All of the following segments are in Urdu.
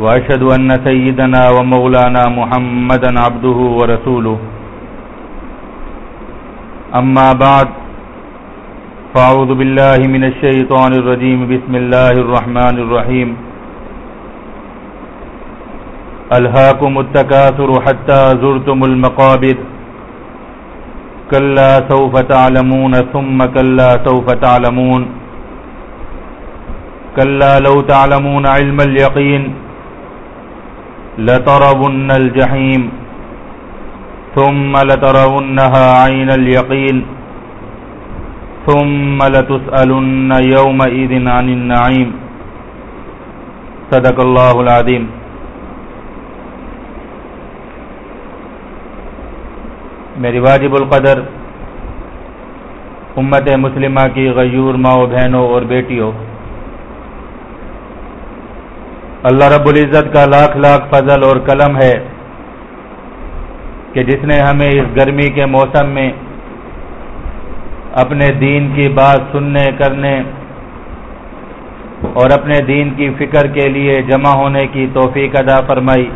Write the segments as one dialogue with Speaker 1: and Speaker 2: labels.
Speaker 1: وأشهد أن سيدنا ومولانا محمدا عبده ورسوله. أما بعد، فأعوذ بالله من الشيطان الرجيم. بسم الله الرحمن الرحيم. ألهاكم التكاثر حتى زرتم المقابر. كلا سوف تعلمون ثم كلا سوف تعلمون. كلا لو تعلمون علم اليقين. لترون الجحيم ثم لترونها عين اليقين ثم لتسألن يومئذ عن النعيم. صدق الله العظيم. میری واجب القدر امت مسلمہ کی غیور ماؤ بہنوں اور بیٹیوں اللہ رب العزت کا لاکھ لاکھ فضل اور قلم ہے کہ جس نے ہمیں اس گرمی کے موسم میں اپنے دین کی بات سننے، کرنے اور اپنے دین کی فکر کے لیے جمع ہونے کی توفیق ادا فرمائی۔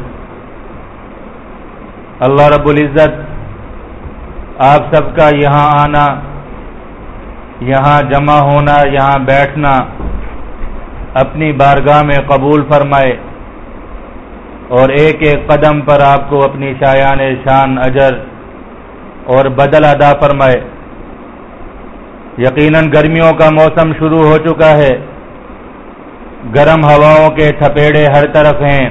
Speaker 1: اللہ رب العزت آپ سب کا یہاں آنا، یہاں جمع ہونا، یہاں بیٹھنا اپنی بارگاہ میں قبول فرمائے اور ایک ایک قدم پر آپ کو اپنی شایان شان اجر اور بدل ادا فرمائے۔ یقیناً گرمیوں کا موسم شروع ہو چکا ہے۔ گرم ہواؤں کے تھپیڑے ہر طرف ہیں۔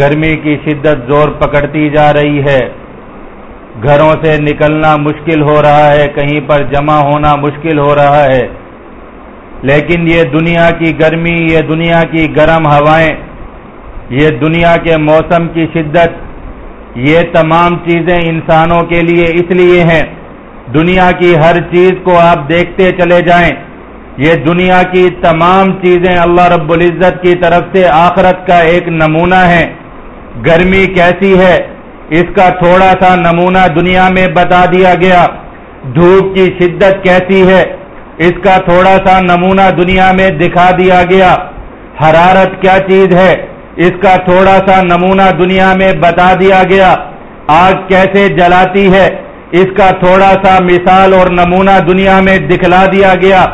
Speaker 1: گرمی کی شدت زور پکڑتی جا رہی ہے۔ گھروں سے نکلنا مشکل ہو رہا ہے، کہیں پر جمع ہونا مشکل ہو رہا ہے۔ لیکن یہ دنیا کی گرمی، یہ دنیا کی گرم ہوائیں، یہ دنیا کے موسم کی شدت، یہ تمام چیزیں انسانوں کے لیے اس لیے ہیں۔ دنیا کی ہر چیز کو آپ دیکھتے چلے جائیں۔ یہ دنیا کی تمام چیزیں اللہ رب العزت کی طرف سے آخرت کا ایک نمونہ ہے گرمی کیسی ہے؟ اس کا تھوڑا سا نمونہ دنیا میں بتا دیا گیا۔ دھوپ کی شدت کیسی ہے؟ اس کا تھوڑا سا نمونہ دنیا میں دکھا دیا گیا۔ حرارت کیا چیز ہے؟ اس کا تھوڑا سا نمونہ دنیا میں بتا دیا گیا۔ آگ کیسے جلاتی ہے؟ اس کا تھوڑا سا مثال اور نمونہ دنیا میں دکھلا دیا گیا۔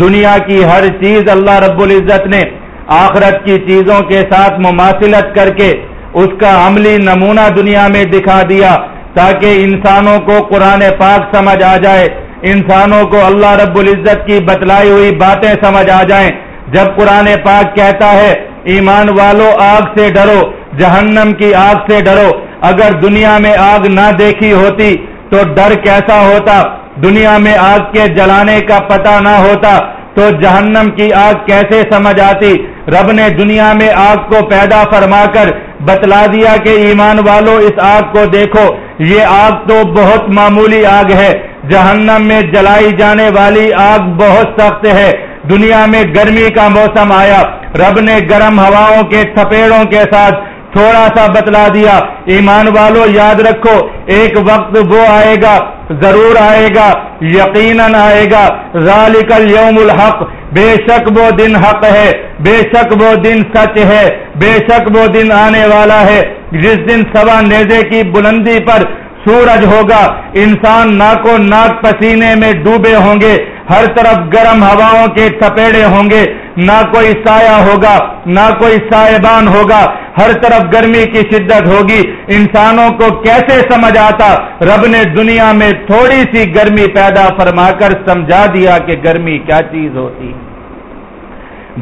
Speaker 1: دنیا کی ہر چیز اللہ رب العزت نے آخرت کی چیزوں کے ساتھ مماثلت کر کے اس کا عملی نمونہ دنیا میں دکھا دیا تاکہ انسانوں کو قرآن پاک سمجھ آ جائے۔ انسانوں کو اللہ رب العزت کی بتلائی ہوئی باتیں سمجھ آ جائیں۔ جب قرآن پاک کہتا ہے، ایمان والو، آگ سے ڈرو، جہنم کی آگ سے ڈرو۔ اگر دنیا میں آگ نہ دیکھی ہوتی تو ڈر کیسا ہوتا؟ دنیا میں آگ کے جلانے کا پتہ نہ ہوتا تو جہنم کی آگ کیسے سمجھ آتی؟ رب نے دنیا میں آگ کو پیدا فرما کر بتلا دیا کہ ایمان والو، اس آگ کو دیکھو۔ یہ آگ تو بہت معمولی آگ ہے۔ جہنم میں جلائی جانے والی آگ بہت سخت ہے۔ دنیا میں گرمی کا موسم آیا۔ رب نے گرم ہواؤں کے تھپیڑوں کے ساتھ تھوڑا سا بتلا دیا۔ ایمان والو، یاد رکھو، ایک وقت وہ آئے گا، ضرور آئے گا، یقیناً آئے گا۔ ذالک اليوم الحق، بے شک وہ دن حق ہے۔ بے شک وہ دن سچ ہے۔ بے شک وہ دن آنے والا ہے۔ جس دن سوا نیزے کی بلندی پر سورج ہوگا۔ انسان ناکو ناک پسینے میں ڈوبے ہوں گے۔ ہر طرف گرم ہواؤں کے تپیڑے ہوں گے۔ نہ کوئی سایہ ہوگا، نہ کوئی سائبان ہوگا۔ ہر طرف گرمی کی شدت ہوگی۔ انسانوں کو کیسے سمجھ آتا؟ رب نے دنیا میں تھوڑی سی گرمی پیدا فرما کر سمجھا دیا کہ گرمی کیا چیز ہوتی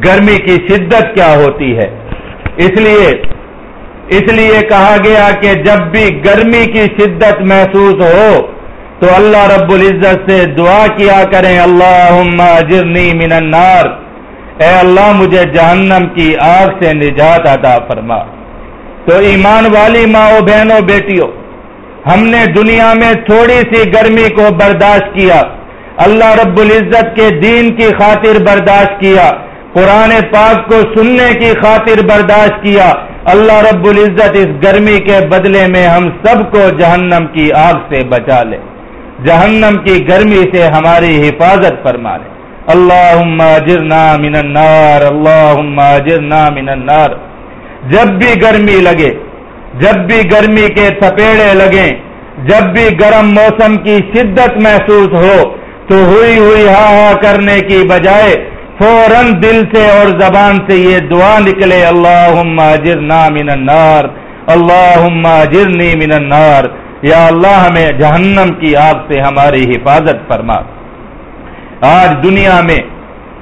Speaker 1: گرمی کی شدت کیا ہوتی ہے؟ اس لیے اس لیے کہا گیا کہ جب بھی گرمی کی شدت محسوس ہو تو اللہ رب العزت سے دعا کیا کریں اللہ اجرنی من النار۔ اے اللہ، مجھے جہنم کی آگ سے نجات عطا فرما۔ تو ایمان والی ماں بہنوں بیٹیوں، ہم نے دنیا میں تھوڑی سی گرمی کو برداشت کیا۔ اللہ رب العزت کے دین کی خاطر برداشت کیا۔ قرآن پاک کو سننے کی خاطر برداشت کیا۔ اللہ رب العزت اس گرمی کے بدلے میں ہم سب کو جہنم کی آگ سے بچا لے۔ جہنم کی گرمی سے ہماری حفاظت فرما لے۔ اللہ اجرنا من النار اللہ اجرنا من النار۔ جب بھی گرمی لگے، جب بھی گرمی کے تھپیڑے لگیں، جب بھی گرم موسم کی شدت محسوس ہو، تو ہوئی ہوئی ہا ہا کرنے کی بجائے فوراً دل سے اور زبان سے یہ دعا نکلے اللہ من النار اللہ اجرنی من النار۔ یا اللہ، ہمیں جہنم کی آگ سے ہماری حفاظت فرما۔ آج دنیا میں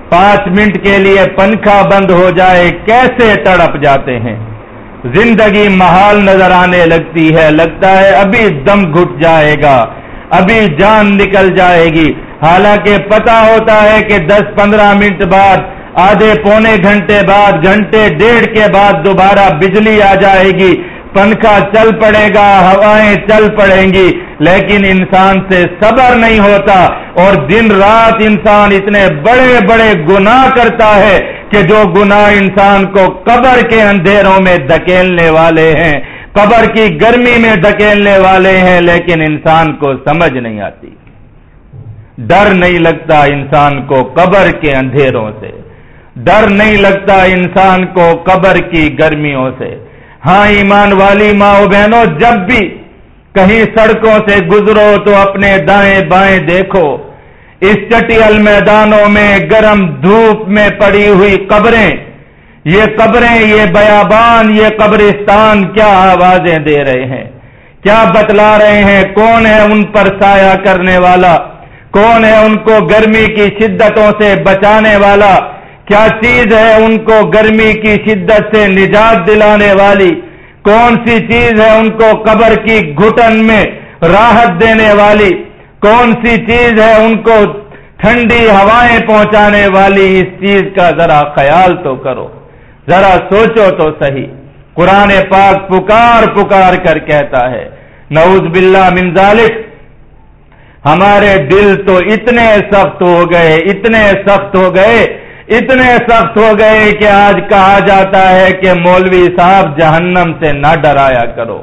Speaker 1: پانچ منٹ کے لیے پنکھا بند ہو جائے، کیسے تڑپ جاتے ہیں؟ زندگی محال نظر آنے لگتی ہے، لگتا ہے ابھی دم گھٹ جائے گا، ابھی جان نکل جائے گی۔ حالانکہ پتا ہوتا ہے کہ دس پندرہ منٹ بعد، آدھے پونے گھنٹے بعد، گھنٹے ڈیڑھ کے بعد دوبارہ بجلی آ جائے گی۔ پنکھا چل پڑے گا، ہوائیں چل پڑیں گی۔ لیکن انسان سے صبر نہیں ہوتا اور دن رات انسان اتنے بڑے بڑے گناہ کرتا ہے کہ جو گناہ انسان کو قبر کے اندھیروں میں دھکیلنے والے ہیں۔ قبر کی گرمی میں دھکیلنے والے ہیں، لیکن انسان کو سمجھ نہیں آتی۔ ڈر نہیں لگتا انسان کو قبر کے اندھیروں سے۔ ڈر نہیں لگتا انسان کو قبر کی گرمیوں سے۔ ہاں ایمان والی ماں بہنوں، جب بھی کہیں سڑکوں سے گزرو تو اپنے دائیں بائیں دیکھو۔ اس چٹیل میدانوں میں گرم دھوپ میں پڑی ہوئی قبریں۔ یہ قبریں، یہ بیابان، یہ قبرستان کیا آوازیں دے رہے ہیں؟ کیا بتلا رہے ہیں کون ہے ان پر سایہ کرنے والا؟ کون ہے ان کو گرمی کی شدتوں سے بچانے والا؟ کیا چیز ہے ان کو گرمی کی شدت سے نجات دلانے والی؟ کون سی چیز ہے ان کو قبر کی گھٹن میں راحت دینے والی؟ کون سی چیز ہے ان کو ٹھنڈی ہوائیں پہنچانے والی؟ اس چیز کا ذرا خیال تو کرو، ذرا سوچو تو صحیح۔ قرآن پاک پکار پکار کر کہتا ہے، نعوذ باللہ من ذالک ہمارے دل تو اتنے سخت ہو گئے، اتنے سخت ہو گئے، اتنے سخت ہو گئے کہ آج کہا جاتا ہے کہ مولوی صاحب جہنم سے نہ ڈرایا کرو۔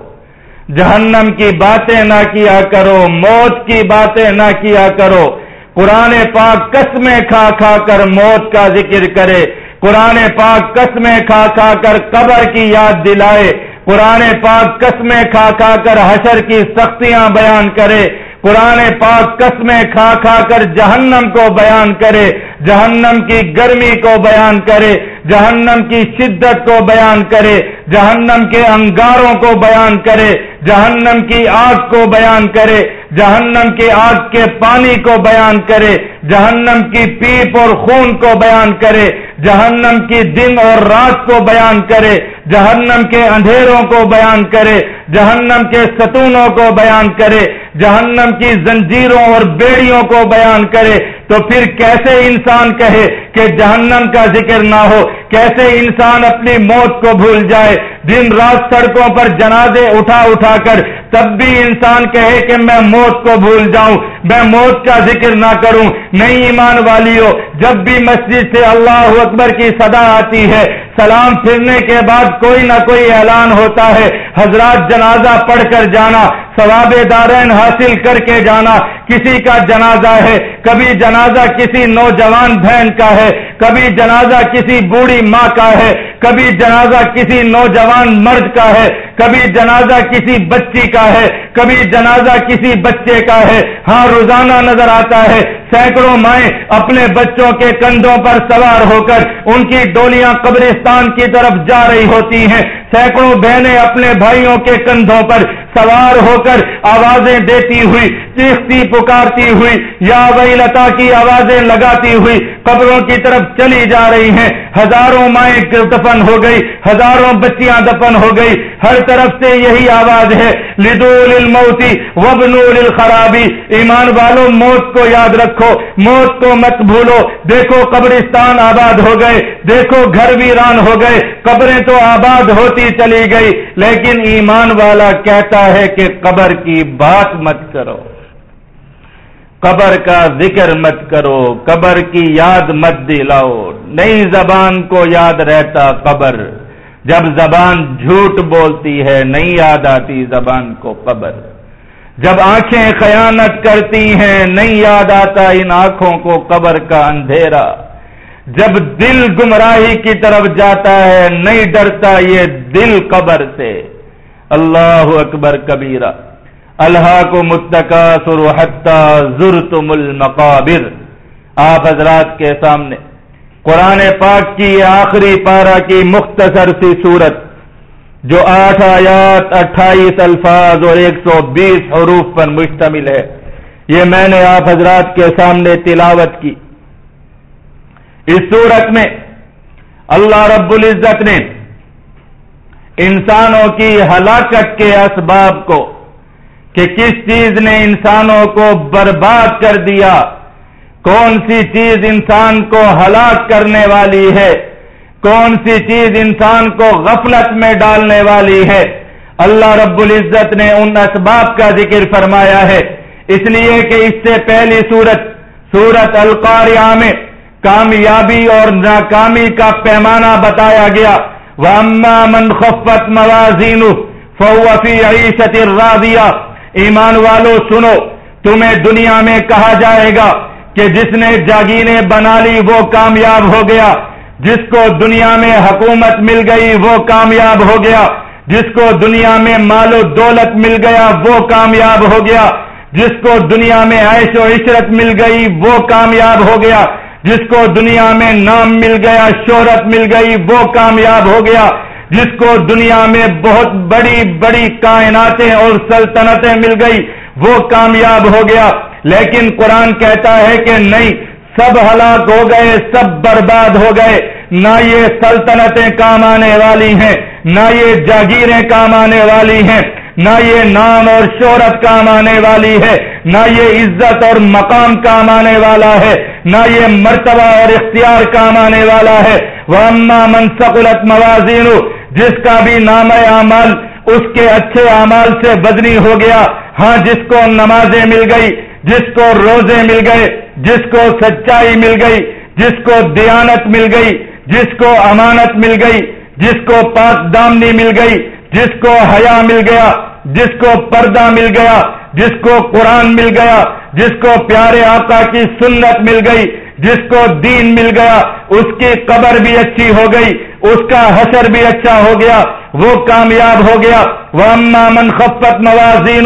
Speaker 1: جہنم کی باتیں نہ کیا کرو، موت کی باتیں نہ کیا کرو۔ قرآن پاک قسمیں کھا کھا کر موت کا ذکر کرے۔ قرآن پاک قسمیں کھا کھا کر قبر کی یاد دلائے۔ قرآن پاک قسمیں کھا کھا کر حشر کی سختیاں بیان کرے۔ قرآن پاک قسمیں کھا کھا کر جہنم کو بیان کرے، جہنم کی گرمی کو بیان کرے جہنم کی شدت کو بیان کرے، جہنم کے انگاروں کو بیان کرے، جہنم کی آگ کو بیان کرے، جہنم کی آگ کے پانی کو بیان کرے، جہنم کی پیپ اور خون کو بیان کرے، جہنم کی دن اور رات کو بیان کرے، جہنم کے اندھیروں کو بیان کرے، جہنم کے ستونوں کو بیان کرے، جہنم کی زنجیروں اور بیڑیوں کو بیان کرے تو پھر کیسے انسان کہے کہ جہنم کا ذکر نہ ہو؟ کیسے انسان اپنی موت کو بھول جائے؟ دن رات سڑکوں پر جنازے اٹھا اٹھا کر تب بھی انسان کہے کہ میں موت کو بھول جاؤں، میں موت کا ذکر نہ کروں۔ نہیں ایمان والی ہو جب بھی مسجد سے اللہ اکبر کی صدا آتی ہے، سلام پھرنے کے بعد کوئی نہ کوئی اعلان ہوتا ہے، حضرات جنازہ پڑھ کر جانا ثواب دارین حاصل کر کے جانا کسی کا جنازہ ہے۔ کبھی جنازہ کسی نوجوان بہن کا ہے، کبھی جنازہ کسی بوڑھی ماں کا ہے۔ کبھی جنازہ کسی نوجوان مرد کا ہے۔ کبھی جنازہ کسی بچی کا ہے۔ کبھی جنازہ کسی بچے کا ہے۔ ہاں روزانہ نظر آتا ہے۔ سینکڑوں مائیں اپنے بچوں کے کندھوں پر سوار ہو کر ان کی ڈولیاں قبرستان کی طرف جا رہی ہوتی ہیں۔ سینکڑوں بہنیں اپنے بھائیوں کے کندھوں پر سوار ہو کر آوازیں دیتی ہوئی، چیختی، پکارتی ہوئی، یا وہی لتا کی آوازیں لگاتی ہوئی قبروں کی طرف چلی جا رہی ہیں۔ ہزاروں مائیں دفن ہو گئی، ہزاروں بچیاں دفن ہو گئی۔ ہر طرف سے یہی آواز ہے لدول الموتی وبنول الخرابی ایمان والوں موت کو یاد رکھو، موت کو مت بھولو۔ دیکھو قبرستان آباد ہو گئے، دیکھو گھر ویران ہو گئے۔ قبریں تو آباد ہوتی چلی گئی، لیکن ایمان والا کہتا ہے کہ قبر کی بات مت کرو۔ قبر کا ذکر مت کرو، قبر کی یاد مت دلاؤ۔ نئی زبان کو یاد رہتا قبر۔ جب زبان جھوٹ بولتی ہے، نہیں یاد آتی زبان کو قبر۔ جب آنکھیں خیانت کرتی ہیں، نہیں یاد آتا ان آنکھوں کو قبر کا اندھیرا۔ جب دل گمراہی کی طرف جاتا ہے، نہیں ڈرتا یہ دل قبر سے۔ اللہ اکبر کبیرہ۔ اللہ کو متقا سرحتہ ضر تم المقابر۔ آپ حضرات کے سامنے۔ قرآن پاک کی آخری پارہ کی مختصر سی صورت، جو آٹھ آیات، اٹھائیس الفاظ اور ایک سو بیس حروف پر مشتمل ہے۔ یہ میں نے آپ حضرات کے سامنے تلاوت کی۔ اس صورت میں اللہ رب العزت نے انسانوں کی ہلاکت کے اسباب کو کہ کس چیز نے انسانوں کو برباد کر دیا، کون سی چیز انسان کو ہلاک کرنے والی ہے، کون سی چیز انسان کو غفلت میں ڈالنے والی ہے۔ اللہ رب العزت نے ان اسباب کا ذکر فرمایا ہے۔ اس لیے کہ اس سے پہلی صورت سورت القاریہ میں کامیابی اور ناکامی کا پیمانہ بتایا گیا۔ وہ من خفت موازین فوفی عیشت الراضیہ ایمان والو، سنو، تمہیں دنیا میں کہا جائے گا کہ جس نے جاگینے بنا لی وہ کامیاب ہو گیا۔ جس کو دنیا میں حکومت مل گئی وہ کامیاب ہو گیا۔ جس کو دنیا میں مال و دولت مل گیا وہ کامیاب ہو گیا۔ جس کو دنیا میں عیش و عشرت مل گئی وہ کامیاب ہو گیا۔ جس کو دنیا میں نام مل گیا، شہرت مل گئی، وہ کامیاب ہو گیا۔ جس کو دنیا میں بہت بڑی بڑی کائناتیں اور سلطنتیں مل گئی، وہ کامیاب ہو گیا۔ لیکن قرآن کہتا ہے کہ نہیں، سب ہلاک ہو گئے، سب برباد ہو گئے۔ نہ یہ سلطنتیں کام آنے والی ہیں، نہ یہ جاگیریں کام آنے والی ہیں۔ نہ یہ نام اور شہرت کام آنے والی ہے، نہ یہ عزت اور مقام کام آنے والا ہے، نہ یہ مرتبہ اور اختیار کام آنے والا ہے۔ وہ اما منسقلت موازین جس کا بھی نام اعمال اس کے اچھے اعمال سے بدنی ہو گیا۔ ہاں جس کو نمازیں مل گئی، جس کو روزے مل گئے، جس کو سچائی مل گئی، جس کو دیانت مل گئی، جس کو امانت مل گئی، جس کو پاک دامنی مل گئی۔ جس کو حیا مل گیا، جس کو پردہ مل گیا، جس کو قرآن مل گیا، جس کو پیارے آقا کی سنت مل گئی، جس کو دین مل گیا، اس کی قبر بھی اچھی ہو گئی، اس کا حشر بھی اچھا ہو گیا، وہ کامیاب ہو گیا۔ وہ اما من خفت موازین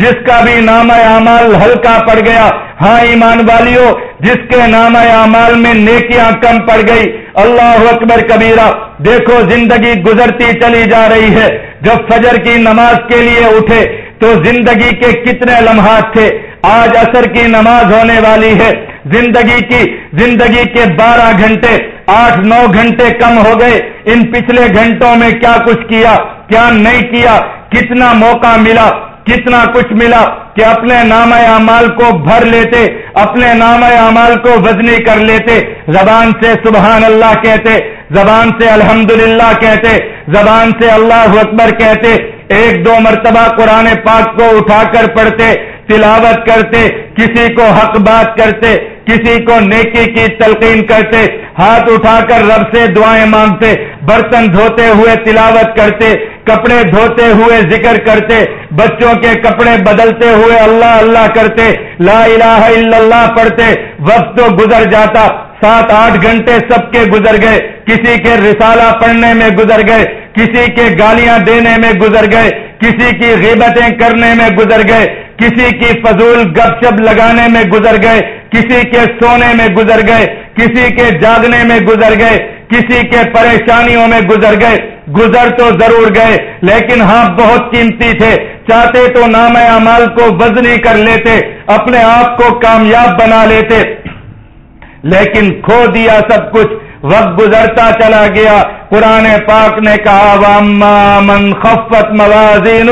Speaker 1: جس کا بھی نام اعمال ہلکا پڑ گیا ہاں ایمان والیوں جس کے نام اعمال میں نیکیاں کم پڑ گئی، اللہ اکبر کبیرہ، دیکھو زندگی گزرتی چلی جا رہی ہے۔ جب فجر کی نماز کے لیے اٹھے، تو زندگی کے کتنے لمحات تھے۔ آج اثر کی نماز ہونے والی ہے۔ زندگی کی، زندگی کے بارہ گھنٹے، آٹھ نو گھنٹے کم ہو گئے۔ ان پچھلے گھنٹوں میں کیا کچھ کیا کیا نہیں کیا، کتنا موقع ملا۔ کتنا کچھ ملا کہ اپنے نام اعمال کو بھر لیتے، اپنے نام اعمال کو وزنی کر لیتے، زبان سے سبحان اللہ کہتے، زبان سے الحمدللہ کہتے، زبان سے اللہ اکبر کہتے، ایک دو مرتبہ قرآن پاک کو اٹھا کر پڑھتے تلاوت کرتے، کسی کو حق بات کرتے، کسی کو نیکی کی تلقین کرتے، ہاتھ اٹھا کر رب سے دعائیں مانگتے، برتن دھوتے ہوئے تلاوت کرتے، کپڑے دھوتے ہوئے ذکر کرتے، بچوں کے کپڑے بدلتے ہوئے اللہ اللہ کرتے، لا الہ الا اللہ پڑھتے، وقت تو گزر جاتا، سات آٹھ گھنٹے سب کے گزر گئے، کسی کے رسالہ پڑھنے میں گزر گئے، کسی کے گالیاں دینے میں گزر گئے کسی کی غیبتیں کرنے میں گزر گئے، کسی کی فضول گپ شپ لگانے میں گزر گئے، کسی کے سونے میں گزر گئے، کسی کے جاگنے میں گزر گئے، کسی کے پریشانیوں میں گزر گئے۔ گزر تو ضرور گئے، لیکن ہاں بہت قیمتی تھے۔ چاہتے تو نام امال کو وزنی کر لیتے، اپنے آپ کو کامیاب بنا لیتے، لیکن کھو دیا سب کچھ۔ وقت گزرتا چلا گیا۔ قرآن پاک نے کہا من خفت موازین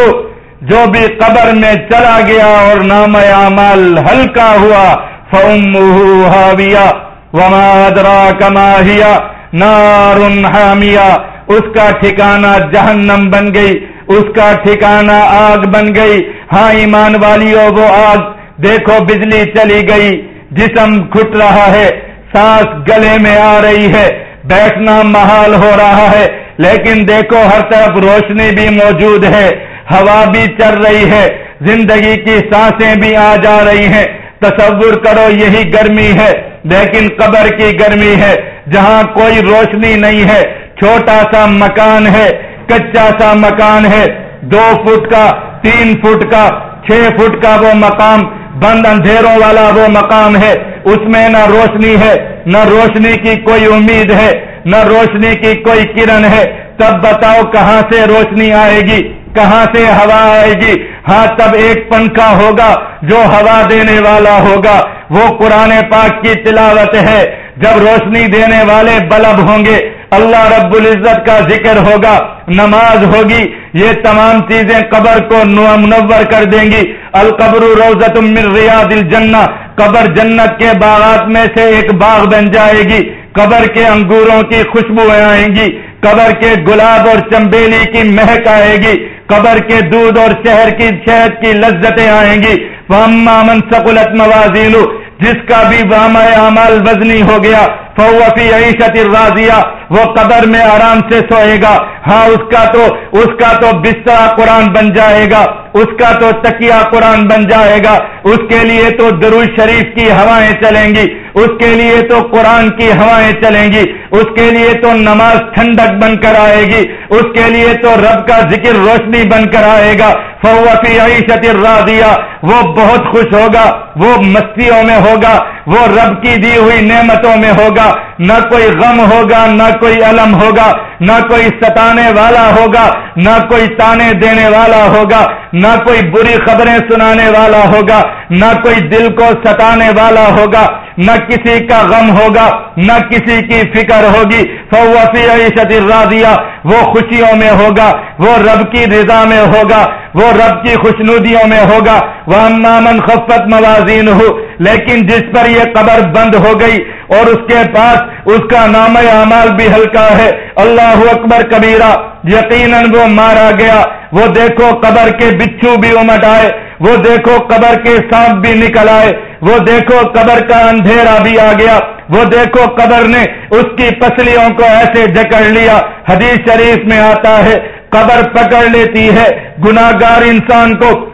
Speaker 1: جو بھی قبر میں چلا گیا اور نام اعمال ہلکا ہوا حاویہ۔ وما ادرا کماہیا نار حامیہ اس کا ٹھکانہ جہنم بن گئی۔ اس کا ٹھکانہ آگ بن گئی۔ ہاں ایمان والیوں وہ آگ دیکھو بجلی چلی گئی۔ جسم کھٹ رہا ہے۔ سانس گلے میں آ رہی ہے۔ بیٹھنا محال ہو رہا ہے۔ لیکن دیکھو ہر طرف روشنی بھی موجود ہے۔ ہوا بھی چل رہی ہے۔ زندگی کی سانسیں بھی آ جا رہی ہیں۔ تصور کرو یہی گرمی ہے۔ لیکن قبر کی گرمی ہے۔ جہاں کوئی روشنی نہیں ہے۔ چھوٹا سا مکان ہے۔ کچا سا مکان ہے۔ دو فٹ کا، تین فٹ کا، چھ فٹ کا وہ مقام۔ بند اندھیروں والا وہ مقام ہے۔ اس میں نہ روشنی ہے، نہ روشنی کی کوئی امید ہے، نہ روشنی کی کوئی کرن ہے۔ تب بتاؤ کہاں سے روشنی آئے گی، کہاں سے ہوا آئے گی؟ ہاں تب ایک پنکھا ہوگا جو ہوا دینے والا ہوگا۔ وہ قرآن پاک کی تلاوت ہے۔ جب روشنی دینے والے بلب ہوں گے، اللہ رب العزت کا ذکر ہوگا، نماز ہوگی۔ یہ تمام چیزیں قبر کو منور کر دیں گی۔ القبر روزت من ریاض الجنہ۔ قبر جنت کے باغات میں سے ایک باغ بن جائے گی۔ قبر کے انگوروں کی خوشبو آئیں گی۔ قبر کے گلاب اور چمبیلی کی مہک آئے گی۔ قبر کے دودھ اور شہر کی شہد کی لذتیں آئیں گی۔ وہ من سکولت موازین جس کا بھی وام اعمال وزنی ہو گیا فوفی عیشت راضیہ وہ قبر میں آرام سے سوئے گا۔ ہاں اس کا تو اس کا تو بستر قرآن بن جائے گا۔ اس کا تو تکیا قرآن بن جائے گا۔ اس کے لیے تو درو شریف کی ہوائیں چلیں گی۔ اس کے لیے تو قرآن کی ہوائیں چلیں گی۔ اس کے لیے تو نماز ٹھنڈک بن کر آئے گی۔ اس کے لیے تو رب کا ذکر روشنی بن کر آئے گا۔ فوفی عیشت راضیہ وہ بہت خوش ہوگا۔ وہ مستیوں میں ہوگا۔ وہ رب کی دی ہوئی نعمتوں میں ہوگا۔ out نہ کوئی غم ہوگا، نہ کوئی علم ہوگا، نہ کوئی ستانے والا ہوگا، نہ کوئی تانے دینے والا ہوگا، نہ کوئی بری خبریں سنانے والا ہوگا، نہ کوئی دل کو ستانے والا ہوگا، نہ کسی کا غم ہوگا، نہ کسی کی فکر ہوگی۔ فوفی عیشت راضیہ، وہ خوشیوں میں ہوگا، وہ رب کی رضا میں ہوگا، وہ رب کی خوشنودیوں میں ہوگا۔ وہ امامن خفت موازین ہو لیکن جس پر یہ قبر بند ہو گئی اور اس کے پاس اس کا نام اعمال بھی ہلکا ہے۔ اللہ اکبر کبیرہ، یقیناً وہ مارا گیا۔ وہ دیکھو قبر کے بچھو بھی امٹ آئے۔ وہ دیکھو قبر کے سانپ بھی نکل آئے۔ وہ دیکھو قبر کا اندھیرا بھی آ گیا۔ وہ دیکھو قبر نے اس کی پسلیوں کو ایسے جکڑ لیا۔ حدیث شریف میں آتا ہے، قبر پکڑ لیتی ہے۔ گناگار انسان کو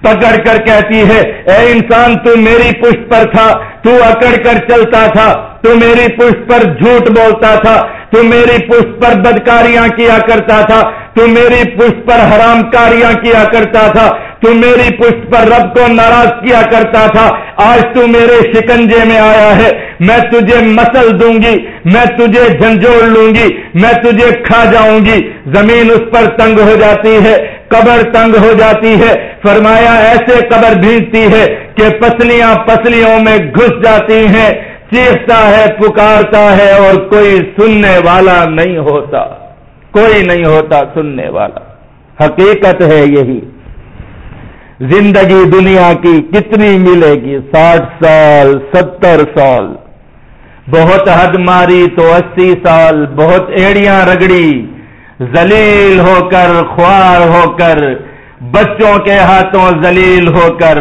Speaker 1: پکڑ کر کہتی ہے، اے انسان، تو میری پشت پر تھا، تو اکڑ کر چلتا تھا۔ تو میری پشت پر جھوٹ بولتا تھا، تو میری پشت پر بدکاریاں کیا کرتا تھا، تو میری پشت پر حرام کاریاں کیا کرتا تھا، تو میری پشت پر رب کو ناراض کیا کرتا تھا۔ آج تو میرے شکنجے میں آیا ہے، میں تجھے مسل دوں گی، میں تجھے جھنجھوڑ لوں گی، میں تجھے کھا جاؤں گی۔ زمین اس پر تنگ ہو جاتی ہے، قبر تنگ ہو جاتی ہے۔ فرمایا، ایسے قبر بھیجتی ہے کہ پسلیاں پسلیوں میں گھس جاتی ہیں۔ چیختا ہے، پکارتا ہے اور کوئی سننے والا نہیں ہوتا۔ کوئی نہیں ہوتا سننے والا۔ حقیقت ہے یہی۔ زندگی دنیا کی کتنی ملے گی؟ ساٹھ سال، ستر سال۔ بہت حد ماری تو اسی سال۔ بہت ایڑیاں رگڑی۔ زلیل ہو کر، خوار ہو کر، بچوں کے ہاتھوں زلیل ہو کر۔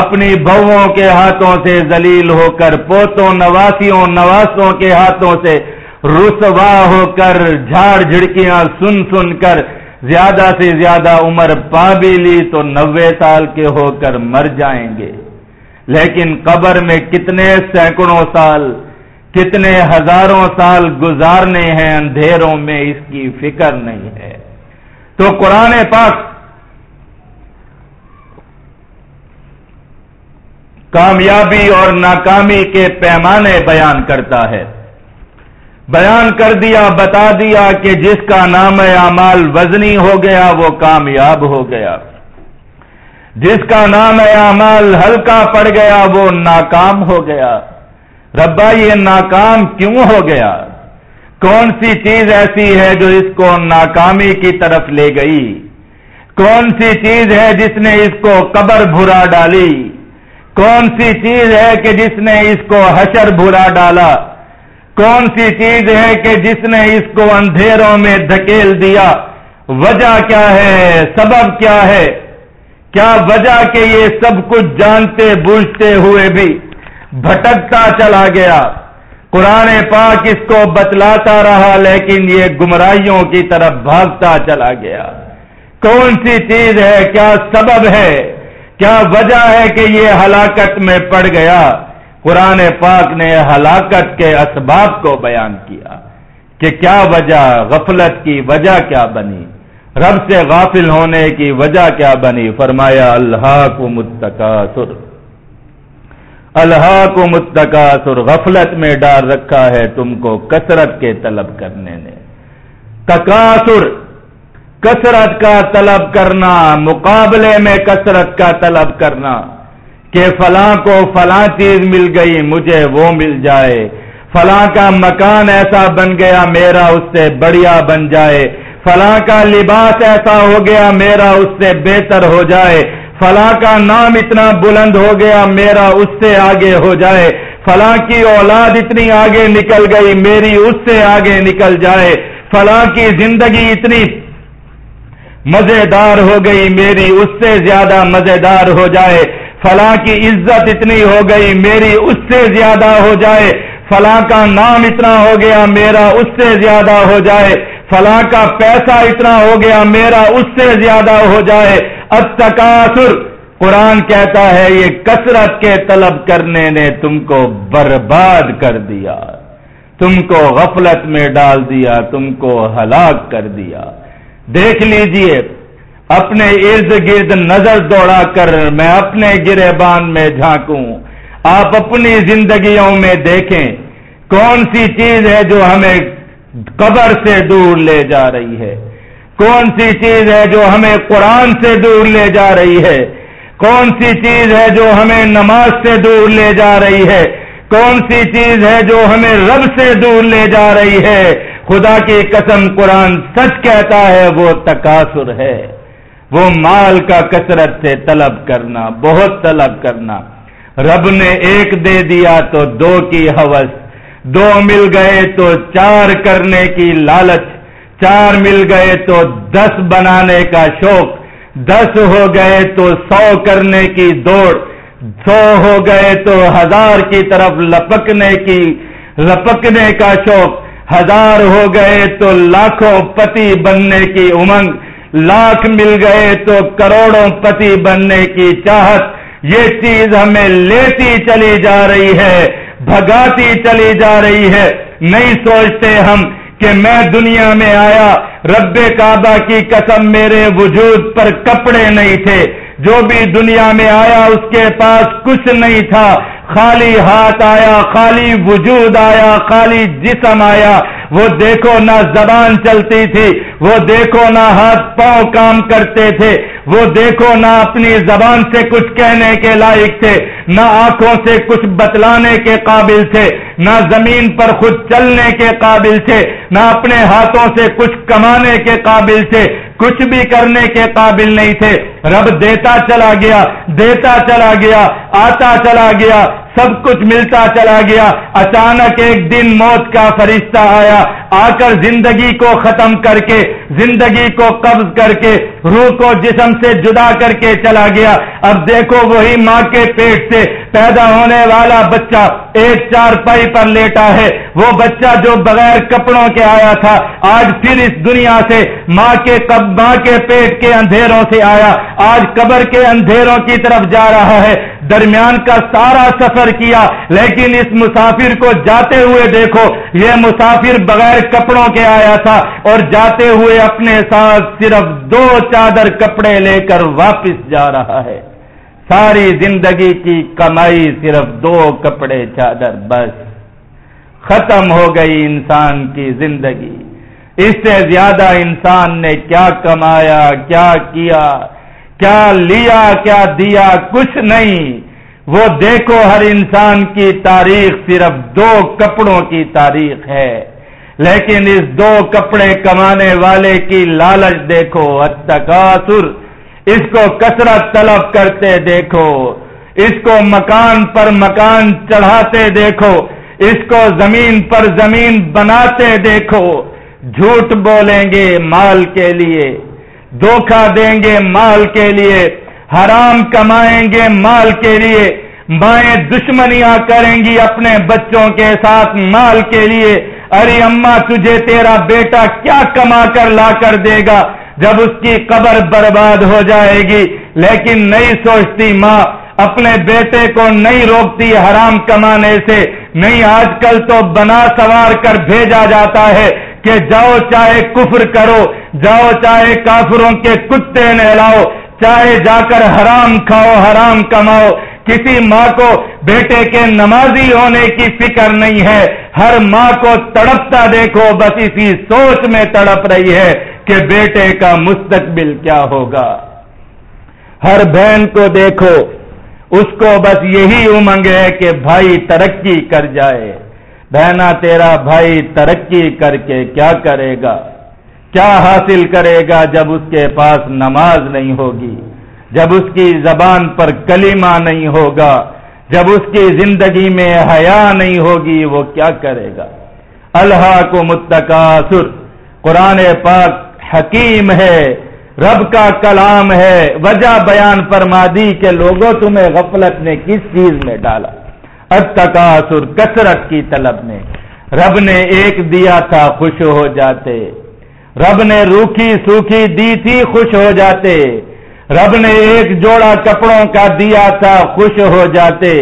Speaker 1: اپنی بہووں کے ہاتھوں سے زلیل ہو کر، پوتوں، نواسیوں، نواسوں کے ہاتھوں سے رسوا ہو کر، جھاڑ جھڑکیاں سن سن کر، زیادہ سے زیادہ عمر پا بھی لی تو نوے سال کے ہو کر مر جائیں گے۔ لیکن قبر میں کتنے سینکڑوں سال، کتنے ہزاروں سال گزارنے ہیں، اندھیروں میں اس کی فکر نہیں ہے۔ تو قرآن پاک کامیابی اور ناکامی کے پیمانے بیان کرتا ہے۔ بیان کر دیا، بتا دیا کہ جس کا نام اعمال وزنی ہو گیا، وہ کامیاب ہو گیا۔ جس کا نام اعمال ہلکا پڑ گیا، وہ ناکام ہو گیا۔ ربا، یہ ناکام کیوں ہو گیا؟ کون سی چیز ایسی ہے جو اس کو ناکامی کی طرف لے گئی؟ کون سی چیز ہے جس نے اس کو قبر بھرا ڈالی؟ کون سی چیز ہے کہ جس نے اس کو حشر بھرا ڈالا؟ کون سی چیز ہے کہ جس نے اس کو اندھیروں میں دھکیل دیا؟ وجہ کیا ہے؟ سبب کیا ہے؟ کیا وجہ کہ یہ سب کچھ جانتے بوجھتے ہوئے بھی بھٹکتا چلا گیا؟ قرآن پاک اس کو بتلاتا رہا، لیکن یہ گمراہیوں کی طرف بھاگتا چلا گیا۔ کون سی چیز ہے؟ کیا سبب ہے؟ کیا وجہ ہے کہ یہ ہلاکت میں پڑ گیا؟ قرآن پاک نے ہلاکت کے اسباب کو بیان کیا کہ کیا وجہ، غفلت کی وجہ کیا بنی؟ رب سے غافل ہونے کی وجہ کیا بنی؟ فرمایا اللہ کو متقاصر اللہ کو متقاصر غفلت میں ڈال رکھا ہے تم کو کثرت کے طلب کرنے نے۔ تقاصر کثرت کا طلب کرنا، مقابلے میں کثرت کا طلب کرنا، کہ فلاں کو فلاں چیز مل گئی، مجھے وہ مل جائے۔ فلاں کا مکان ایسا بن گیا، میرا اس سے بڑھیا بن جائے۔ فلاں کا لباس ایسا ہو گیا، میرا اس سے بہتر ہو جائے۔ فلاں کا نام اتنا بلند ہو گیا، میرا اس سے آگے ہو جائے۔ فلاں کی اولاد اتنی آگے نکل گئی، میری اس سے آگے نکل جائے۔ فلاں کی زندگی اتنی مزیدار ہو گئی میری، اس سے زیادہ مزیدار ہو جائے۔ فلاں کی عزت اتنی ہو گئی، میری اس سے زیادہ ہو جائے۔ فلاں کا نام اتنا ہو گیا، میرا اس سے زیادہ ہو جائے۔ فلاں کا پیسہ اتنا ہو گیا، میرا اس سے زیادہ ہو جائے۔ اتکاسر قرآن کہتا ہے، یہ کثرت کے طلب کرنے نے تم کو برباد کر دیا۔ تم کو غفلت میں ڈال دیا، تم کو ہلاک کر دیا۔ دیکھ لیجیے، اپنے ارد گرد نظر دوڑا کر میں اپنے گرے بان میں جھانکوں۔ آپ اپنی زندگیوں میں دیکھیں، کون سی چیز ہے جو ہمیں قبر سے دور لے جا رہی ہے؟ کون سی چیز ہے جو ہمیں قرآن سے دور لے جا رہی ہے؟ کون سی چیز ہے جو ہمیں نماز سے دور لے جا رہی ہے؟ کون سی چیز ہے جو ہمیں رب سے دور لے جا رہی ہے؟ خدا کی قسم قرآن سچ کہتا ہے، وہ تقاصر ہے۔ وہ مال کا کثرت سے طلب کرنا، بہت طلب کرنا۔ رب نے ایک دے دیا تو دو کی حوث۔ دو مل گئے تو چار کرنے کی لالچ۔ چار مل گئے تو دس بنانے کا شوق۔ دس ہو گئے تو سو کرنے کی دوڑ۔ سو ہو گئے تو ہزار کی طرف لپکنے کی، لپکنے کا شوق۔ ہزار ہو گئے تو لاکھوں پتی بننے کی امنگ، لاکھ مل گئے تو کروڑوں پتی بننے کی چاہت۔ یہ چیز ہمیں لیتی چلی جا رہی ہے، بھگاتی چلی جا رہی ہے۔ نہیں سوچتے ہم کہ میں دنیا میں آیا، رب کعبہ کی قسم میرے وجود پر کپڑے نہیں تھے۔ جو بھی دنیا میں آیا، اس کے پاس کچھ نہیں تھا۔ خالی ہاتھ آیا، خالی وجود آیا، خالی جسم آیا۔ وہ دیکھو نہ زبان چلتی تھی، وہ دیکھو نہ ہاتھ پاؤں کام کرتے تھے۔ وہ دیکھو نہ اپنی زبان سے کچھ کہنے کے لائق تھے، نہ آنکھوں سے کچھ بتلانے کے قابل تھے، نہ زمین پر خود چلنے کے قابل تھے، نہ اپنے ہاتھوں سے کچھ کمانے کے قابل تھے، کچھ بھی کرنے کے قابل نہیں تھے۔ رب دیتا چلا گیا، دیتا چلا گیا، آتا چلا گیا، سب کچھ ملتا چلا گیا۔ اچانک ایک دن موت کا فرشتہ آیا، آ کر زندگی کو ختم کر کے، زندگی کو قبض کر کے، روح کو جسم سے جدا کر کے چلا گیا۔ اب دیکھو وہی ماں کے پیٹ سے پیدا ہونے والا بچہ ایک چار پائی پر لیٹا ہے۔ وہ بچہ جو بغیر کپڑوں کے آیا تھا، آج پھر اس دنیا سے ماں کے ماں کے پیٹ کے اندھیروں سے آیا۔ آج قبر کے اندھیروں کی طرف جا رہا ہے۔ درمیان کا سارا سفر کیا، لیکن اس مسافر کو جاتے ہوئے دیکھو، یہ مسافر بغیر کپڑوں کے آیا تھا اور جاتے ہوئے اپنے ساتھ صرف دو چادر کپڑے لے کر واپس جا رہا ہے۔ ساری زندگی کی کمائی صرف دو کپڑے، چادر، بس۔ ختم ہو گئی انسان کی زندگی۔ اس سے زیادہ انسان نے کیا کمایا، کیا کیا؟ کیا لیا، کیا دیا، کچھ نہیں۔ وہ دیکھو، ہر انسان کی تاریخ صرف دو کپڑوں کی تاریخ ہے۔ لیکن اس دو کپڑے کمانے والے کی لالچ دیکھو اتکاسر اس کو کثرت طلب کرتے دیکھو۔ اس کو مکان پر مکان چڑھاتے دیکھو۔ اس کو زمین پر زمین بناتے دیکھو۔ جھوٹ بولیں گے مال کے لیے۔ دھوکہ دیں گے مال کے لیے، حرام کمائیں گے مال کے لیے۔ مائیں دشمنیاں کریں گی اپنے بچوں کے ساتھ مال کے لیے۔ ارے اما تجھے تیرا بیٹا کیا کما کر لا کر دے گا؟ جب اس کی قبر برباد ہو جائے گی۔ لیکن نہیں سوچتی ماں اپنے بیٹے کو نہیں روکتی، حرام کمانے سے۔ نہیں، آج کل تو بنا سوار کر بھیجا جاتا ہے کہ جاؤ چاہے کفر کرو، جاؤ چاہے کافروں کے کتے نہلاؤ، چاہے جا کر حرام کھاؤ، حرام کماؤ۔ کسی ماں کو، بیٹے کے نمازی ہونے کی فکر نہیں ہے۔ ہر ماں کو تڑپتا دیکھو، بس اسی سوچ میں تڑپ رہی ہے کہ بیٹے کا مستقبل کیا ہوگا۔ ہر بہن کو دیکھو اس کو بس یہی امنگ ہے کہ بھائی ترقی کر جائے۔ بہنا تیرا بھائی ترقی کر کے کیا کرے گا؟ کیا حاصل کرے گا جب اس کے پاس نماز نہیں ہوگی؟ جب اس کی زبان پر کلمہ نہیں ہوگا؟ جب اس کی زندگی میں حیا نہیں ہوگی، وہ کیا کرے گا؟ اللہ کو متقاصر قرآن پاک حکیم ہے۔ رب کا کلام ہے، وجہ بیان فرما دی کہ لوگوں تمہیں غفلت نے کس چیز میں ڈالا؟ اتکاسر کثرت کی طلب نے رب نے ایک دیا تھا، خوش ہو جاتے۔ رب نے روکھی سوکھی دی تھی، خوش ہو جاتے۔ رب نے ایک جوڑا کپڑوں کا دیا تھا، خوش ہو جاتے۔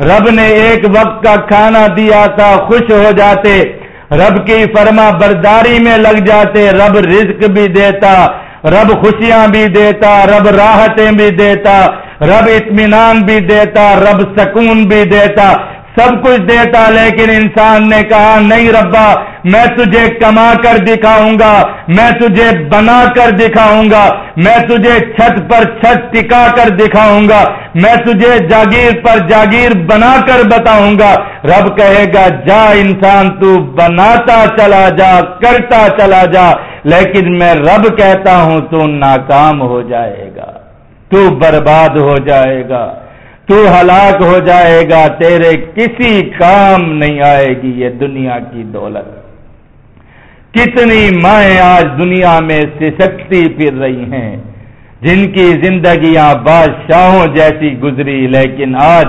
Speaker 1: رب نے ایک وقت کا کھانا دیا تھا، خوش ہو جاتے۔ رب کی فرما برداری میں لگ جاتے، رب رزق بھی دیتا۔ رب خوشیاں بھی دیتا، رب راحتیں بھی دیتا، رب اطمینان بھی دیتا، رب سکون بھی دیتا سب کچھ دیتا لیکن انسان نے کہا، نہیں ربا، میں تجھے کما کر دکھاؤں گا، میں تجھے بنا کر دکھاؤں گا، میں تجھے چھت پر چھت ٹکا کر دکھاؤں گا، میں تجھے جاگیر پر جاگیر بنا کر بتاؤں گا۔ رب کہے گا، جا انسان، تو بناتا چلا جا، کرتا چلا جا، لیکن میں رب کہتا ہوں، تو ناکام ہو جائے گا، تو برباد ہو جائے گا۔ تو ہلاک ہو جائے گا، تیرے کسی کام نہیں آئے گی، یہ دنیا کی دولت۔ کتنی مائیں آج دنیا میں سسکتی پھر رہی ہیں، جن کی زندگیاں بادشاہوں جیسی گزری، لیکن آج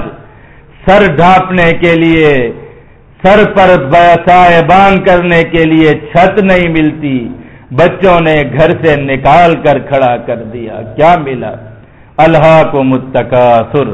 Speaker 1: سر ڈھانپنے کے لیے، سر پر صاحبان کرنے کے لیے چھت نہیں ملتی۔ بچوں نے گھر سے نکال کر کھڑا کر دیا، کیا ملا؟ اللہ کو متقاصر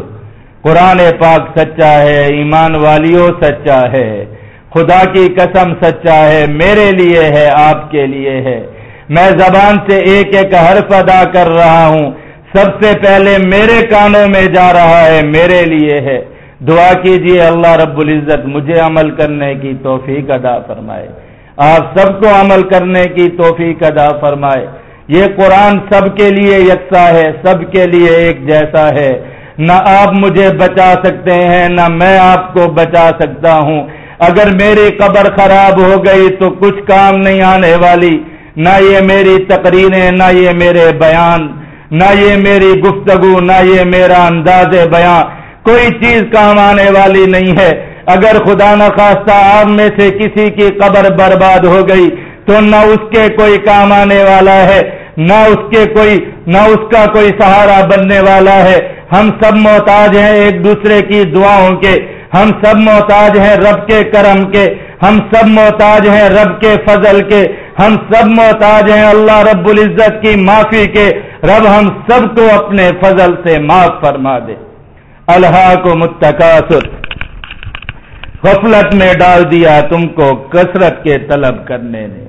Speaker 1: قرآن پاک سچا ہے، ایمان والیوں سچا ہے، خدا کی قسم سچا ہے، میرے لیے ہے، آپ کے لیے ہے۔ میں زبان سے ایک ایک حرف ادا کر رہا ہوں۔ سب سے پہلے میرے کانوں میں جا رہا ہے، میرے لیے ہے۔ دعا کیجیے اللہ رب العزت مجھے عمل کرنے کی توفیق ادا فرمائے۔ آپ سب کو عمل کرنے کی توفیق ادا فرمائے۔ یہ قرآن سب کے لیے یکساں ہے، سب کے لیے ایک جیسا ہے۔ نہ آپ مجھے بچا سکتے ہیں، نہ میں آپ کو بچا سکتا ہوں۔ اگر میری قبر خراب ہو گئی تو کچھ کام نہیں آنے والی۔ نہ یہ میری تقریریں، نہ یہ میرے بیان۔ نہ یہ میری گفتگو، نہ یہ میرا انداز بیان۔ کوئی چیز کام آنے والی نہیں ہے۔ اگر خدا نہ آپ میں سے کسی کی قبر برباد ہو گئی تو نہ اس کے کوئی کام آنے والا ہے، نہ اس کے کوئی، نہ اس کا کوئی سہارا بننے والا ہے۔ ہم سب محتاج ہیں ایک دوسرے کی دعاؤں کے۔ ہم سب محتاج ہیں رب کے کرم کے۔ ہم سب محتاج ہیں رب کے فضل کے۔ ہم سب محتاج ہیں اللہ رب العزت کی معافی کے۔ رب ہم سب کو اپنے فضل سے معاف فرما دے۔ اللہ کو متقاصر غفلت میں ڈال دیا تم کو کثرت کے طلب کرنے نے۔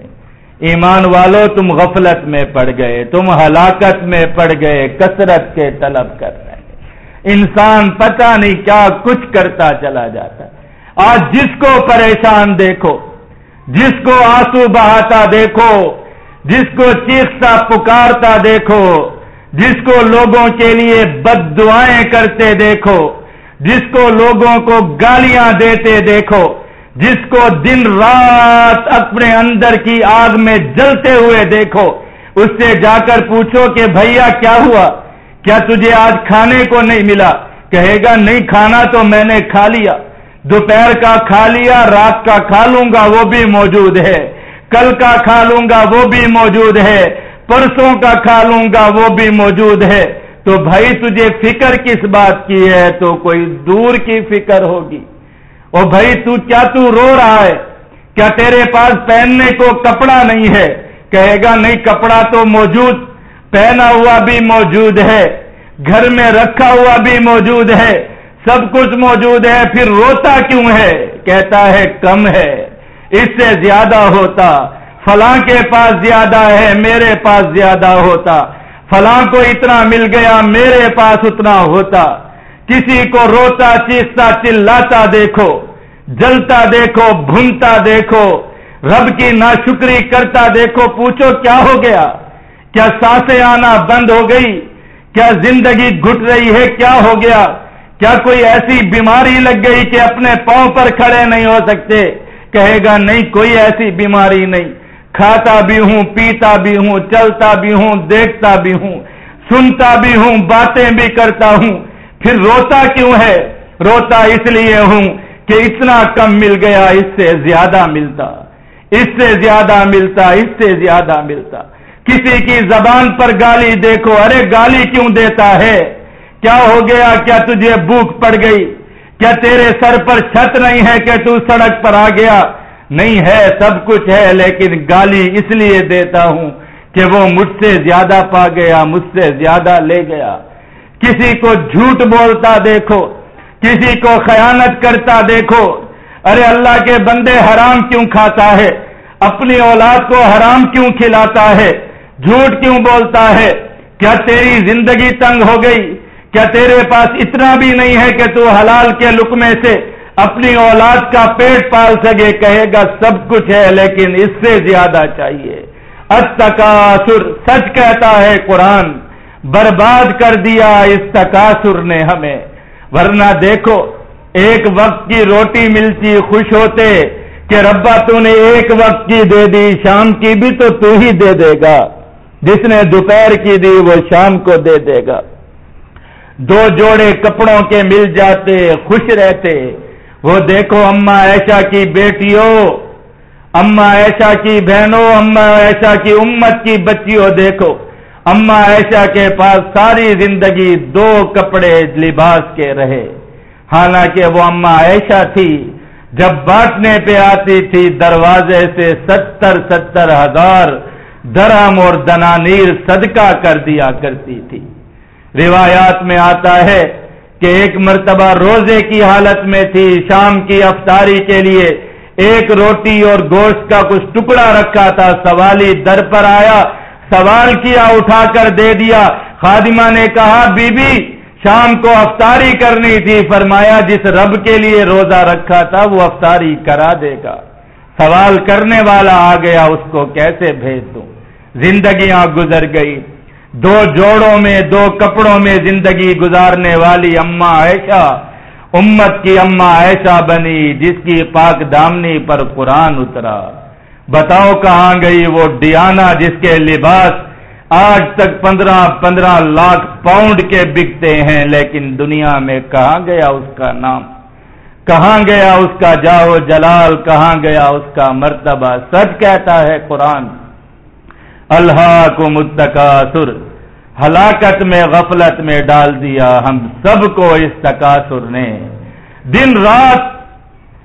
Speaker 1: ایمان والو، تم غفلت میں پڑ گئے۔ تم ہلاکت میں پڑ گئے، کثرت کے طلب کر۔ انسان پتہ نہیں کیا کچھ کرتا چلا جاتا ہے۔ آج جس کو پریشان دیکھو، جس کو آنسو بہاتا دیکھو، جس کو چیختا پکارتا دیکھو، جس کو لوگوں کے لیے بد دعائیں کرتے دیکھو، جس کو لوگوں کو گالیاں دیتے دیکھو، جس کو دن رات اپنے اندر کی آگ میں جلتے ہوئے دیکھو، اس سے جا کر پوچھو کہ بھیا کیا ہوا؟ کیا تجھے آج کھانے کو نہیں ملا؟ کہے گا، نہیں کھانا تو میں نے کھا لیا۔ دوپہر کا کھا لیا، رات کا کھا لوں گا، وہ بھی موجود ہے۔ کل کا کھا لوں گا، وہ بھی موجود ہے۔ پرسوں کا کھا لوں گا، وہ بھی موجود ہے۔ تو بھائی، تجھے فکر کس بات کی ہے؟ تو کوئی دور کی فکر ہوگی۔ اور بھائی، تو کیا تو رو رہا ہے؟ کیا تیرے پاس پہننے کو کپڑا نہیں ہے؟ کہے گا، نہیں، کپڑا تو موجود پہنا ہوا بھی موجود ہے، گھر میں رکھا ہوا بھی موجود ہے، سب کچھ موجود ہے، پھر روتا کیوں ہے؟ کہتا ہے، کم ہے، اس سے زیادہ ہوتا، فلاں کے پاس زیادہ ہے، میرے پاس زیادہ ہوتا، فلاں کو اتنا مل گیا، میرے پاس اتنا ہوتا، کسی کو روتا، چیستا، چلاتا دیکھو، جلتا دیکھو بھنتا دیکھو، رب کی ناشکری کرتا دیکھو، پوچھو کیا ہو گیا؟ کیا سانسیں آنا بند ہو گئی؟ کیا زندگی گھٹ رہی ہے؟ کیا ہو گیا؟ کیا کوئی ایسی بیماری لگ گئی کہ اپنے پاؤں پر کھڑے نہیں ہو سکتے؟ کہے گا، نہیں، کوئی ایسی بیماری نہیں۔ کھاتا بھی ہوں، پیتا بھی ہوں، چلتا بھی ہوں، دیکھتا بھی ہوں، سنتا بھی ہوں، باتیں بھی کرتا ہوں۔ پھر روتا کیوں ہے؟ روتا اس لیے ہوں کہ اتنا کم مل گیا، اس سے زیادہ ملتا۔ اس سے زیادہ ملتا، اس سے زیادہ ملتا۔ کسی کی زبان پر گالی دیکھو، ارے گالی کیوں دیتا ہے؟ کیا ہو گیا؟ کیا تجھے بھوک پڑ گئی؟ کیا تیرے سر پر چھت نہیں ہے کہ تو سڑک پر آ گیا؟ نہیں ہے، سب کچھ ہے، لیکن گالی اس لیے دیتا ہوں کہ وہ مجھ سے زیادہ پا گیا، مجھ سے زیادہ لے گیا۔ کسی کو جھوٹ بولتا دیکھو، کسی کو خیانت کرتا دیکھو۔ ارے اللہ کے بندے حرام کیوں کھاتا ہے؟ اپنی اولاد کو حرام کیوں کھلاتا ہے؟ جھوٹ کیوں بولتا ہے؟ کیا تیری زندگی تنگ ہو گئی؟ کیا تیرے پاس اتنا بھی نہیں ہے کہ تو حلال کے لکمے سے اپنی اولاد کا پیٹ پال سکے؟ کہے گا سب کچھ ہے لیکن اس سے زیادہ چاہیے۔ تکاسر سچ کہتا ہے قرآن، برباد کر دیا اس تکاسر نے ہمیں۔ ورنہ دیکھو، ایک وقت کی روٹی ملتی خوش ہوتے کہ ربا تو نے ایک وقت کی دے دی، شام کی بھی تو تو ہی دے دے گا۔ جس نے دوپہر کی دی وہ شام کو دے دے گا۔ دو جوڑے کپڑوں کے مل جاتے، خوش رہتے۔ وہ دیکھو اما ایشا کی بیٹیوں، اما ایشا کی بہنوں، اما ایشا کی امت کی بچیوں دیکھو۔ اما ایشا کے پاس ساری زندگی دو کپڑے لباس کے رہے۔ حالانکہ وہ اما ایشا تھی، جب بانٹنے پہ آتی تھی دروازے سے ستر ستر ہزار درم اور دنانیر صدقہ کر دیا کرتی تھی۔ روایات میں آتا ہے کہ ایک مرتبہ روزے کی حالت میں تھی، شام کی افطاری کے لیے ایک روٹی اور گوشت کا کچھ ٹکڑا رکھا تھا۔ سوالی در پر آیا، سوال کیا، اٹھا کر دے دیا۔ خادمہ نے کہا بی بی شام کو افطاری کرنی تھی۔ فرمایا، جس رب کے لیے روزہ رکھا تھا، وہ افطاری کرا دے گا۔ سوال کرنے والا آ گیا، اس کو کیسے بھیج دوں؟ زندگیاں گزر گئی۔ دو جوڑوں میں، دو کپڑوں میں زندگی گزارنے والی اما عائشہ، امت کی اما عائشہ بنی، جس کی پاک دامنی پر قرآن اترا۔ بتاؤ کہاں گئی وہ ڈیانا جس کے لباس آج تک پندرہ پندرہ لاکھ پاؤنڈ کے بکتے ہیں، لیکن دنیا میں کہاں گیا اس کا نام؟ کہاں گیا اس کا جاؤ جلال؟ کہاں گیا اس کا مرتبہ؟ سچ کہتا ہے قرآن۔ اللہ کو متقاصر ہلاکت میں، غفلت میں ڈال دیا ہم سب کو اس تقاصر نے۔ دن رات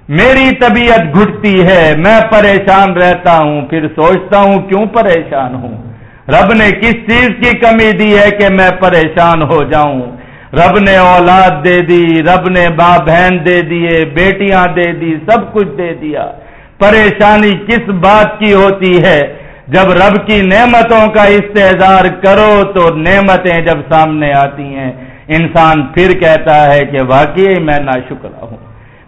Speaker 1: میری طبیعت گھٹتی ہے، میں پریشان رہتا ہوں، پھر سوچتا ہوں کیوں پریشان ہوں؟ رب نے کس چیز کی کمی دی ہے کہ میں پریشان ہو جاؤں؟ رب نے اولاد دے دی، رب نے باں بہن دے دیے، بیٹیاں دے دی، سب کچھ دے دیا۔ پریشانی کس بات کی ہوتی ہے؟ جب رب کی نعمتوں کا استحظار کرو تو نعمتیں جب سامنے آتی ہیں۔ انسان پھر کہتا ہے کہ واقعی میں نہ ہوں۔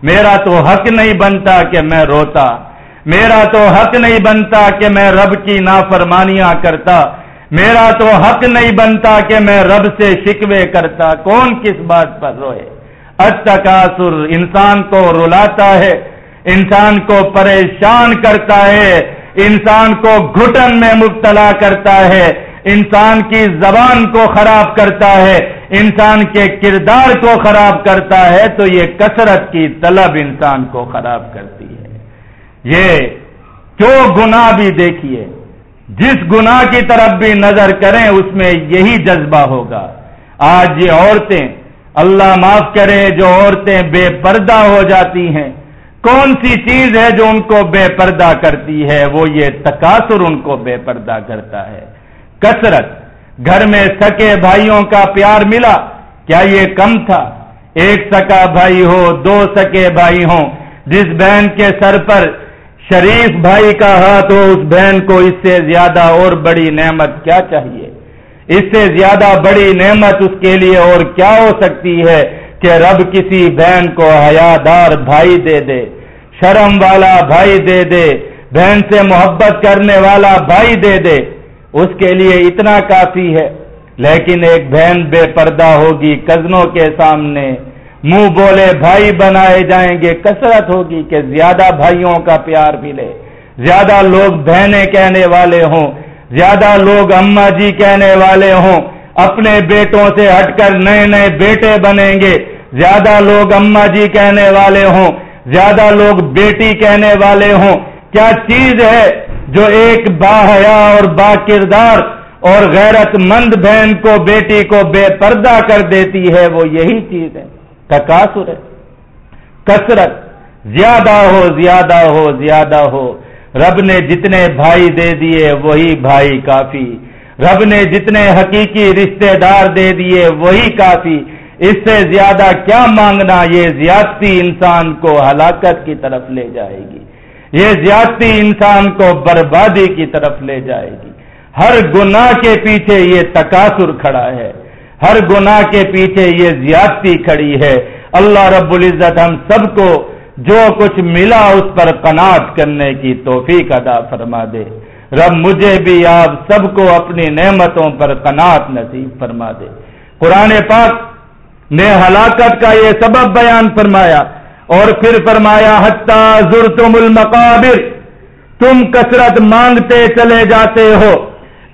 Speaker 1: میرا تو حق نہیں بنتا کہ میں روتا۔ میرا تو حق نہیں بنتا کہ میں رب کی نافرمانیاں کرتا۔ میرا تو حق نہیں بنتا کہ میں رب سے شکوے کرتا۔ کون کس بات پر روئے؟ اتکاسر انسان کو رلاتا ہے۔ انسان کو پریشان کرتا ہے۔ انسان کو گھٹن میں مبتلا کرتا ہے، انسان کی زبان کو خراب کرتا ہے، انسان کے کردار کو خراب کرتا ہے تو یہ کثرت کی طلب انسان کو خراب کرتی ہے۔ یہ کیوں گناہ بھی دیکھیے، جس گناہ کی طرف بھی نظر کریں، اس میں یہی جذبہ ہوگا۔ آج یہ عورتیں، اللہ معاف کرے جو عورتیں بے پردہ ہو جاتی ہیں کون سی چیز ہے جو ان کو بے پردہ کرتی ہے؟ وہ یہ تقاصر ان کو بے پردہ کرتا ہے۔ کثرت، گھر میں سکے بھائیوں کا پیار ملا۔ کیا یہ کم تھا؟ ایک سکا بھائی ہو، دو سکے بھائی ہوں۔ جس بہن کے سر پر شریف بھائی کا ہاتھ ہو، اس بہن کو اس سے زیادہ اور بڑی نعمت کیا چاہیے؟ اس سے زیادہ بڑی نعمت اس کے لیے اور کیا ہو سکتی ہے کہ رب کسی بہن کو حیادار بھائی دے دے؟ شرم والا بھائی دے دے، بہن سے محبت کرنے والا بھائی دے دے۔ اس کے لیے اتنا کافی ہے، لیکن ایک بہن بے پردہ ہوگی کزنوں کے سامنے۔ منہ بولے، بھائی بنائے جائیں گے، کثرت ہوگی کہ زیادہ بھائیوں کا پیار ملے۔ زیادہ لوگ بہنیں کہنے والے ہوں۔ زیادہ لوگ اما جی کہنے والے ہوں۔ اپنے بیٹوں سے ہٹ کر نئے نئے بیٹے بنیں گے۔ زیادہ لوگ اما جی کہنے والے ہوں۔ زیادہ لوگ بیٹی کہنے والے ہوں۔ کیا چیز ہے جو ایک باحیا اور با کردار اور غیرت مند بہن کو بیٹی کو بے پردہ کر دیتی ہے؟ وہ یہی چیز ہے۔ تقاصر ہے۔ کثرت۔ زیادہ ہو زیادہ ہو زیادہ ہو۔ رب نے جتنے بھائی دے دیے، وہی بھائی کافی۔ رب نے جتنے حقیقی رشتہ دار دے دیے، وہی کافی۔ اس سے زیادہ کیا مانگنا یہ زیادتی انسان کو ہلاکت کی طرف لے جائے گی۔ یہ زیادتی انسان کو بربادی کی طرف لے جائے گی۔ ہر گناہ کے پیچھے یہ تقاصر کھڑا ہے۔ ہر گناہ کے پیچھے یہ زیادتی کھڑی ہے۔ اللہ رب العزت ہم سب کو جو کچھ ملا اس پر قناعت کرنے کی توفیق ادا فرما دے۔ رب مجھے بھی آپ سب کو اپنی نعمتوں پر قناعت نصیب فرما دے۔ قرآن پاک نے ہلاکت کا یہ سبب بیان فرمایا اور پھر فرمایا حتہ زر تم المقابر، تم کثرت مانگتے چلے جاتے ہو،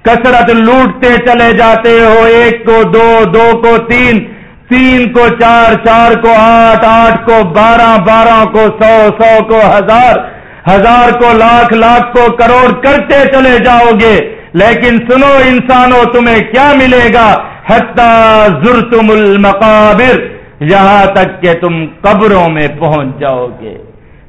Speaker 1: کثرت لوٹتے چلے جاتے ہو، ایک کو دو دو کو تین تین کو چار چار کو آٹھ آٹھ کو بارہ بارہ کو سو سو کو ہزار ہزار کو لاکھ لاکھ کو کروڑ، کرتے چلے جاؤ گے، لیکن سنو انسانوں، تمہیں کیا ملے گا؟ حتہ زر تم المقابر، یہاں تک کہ تم قبروں میں پہنچ جاؤ گے۔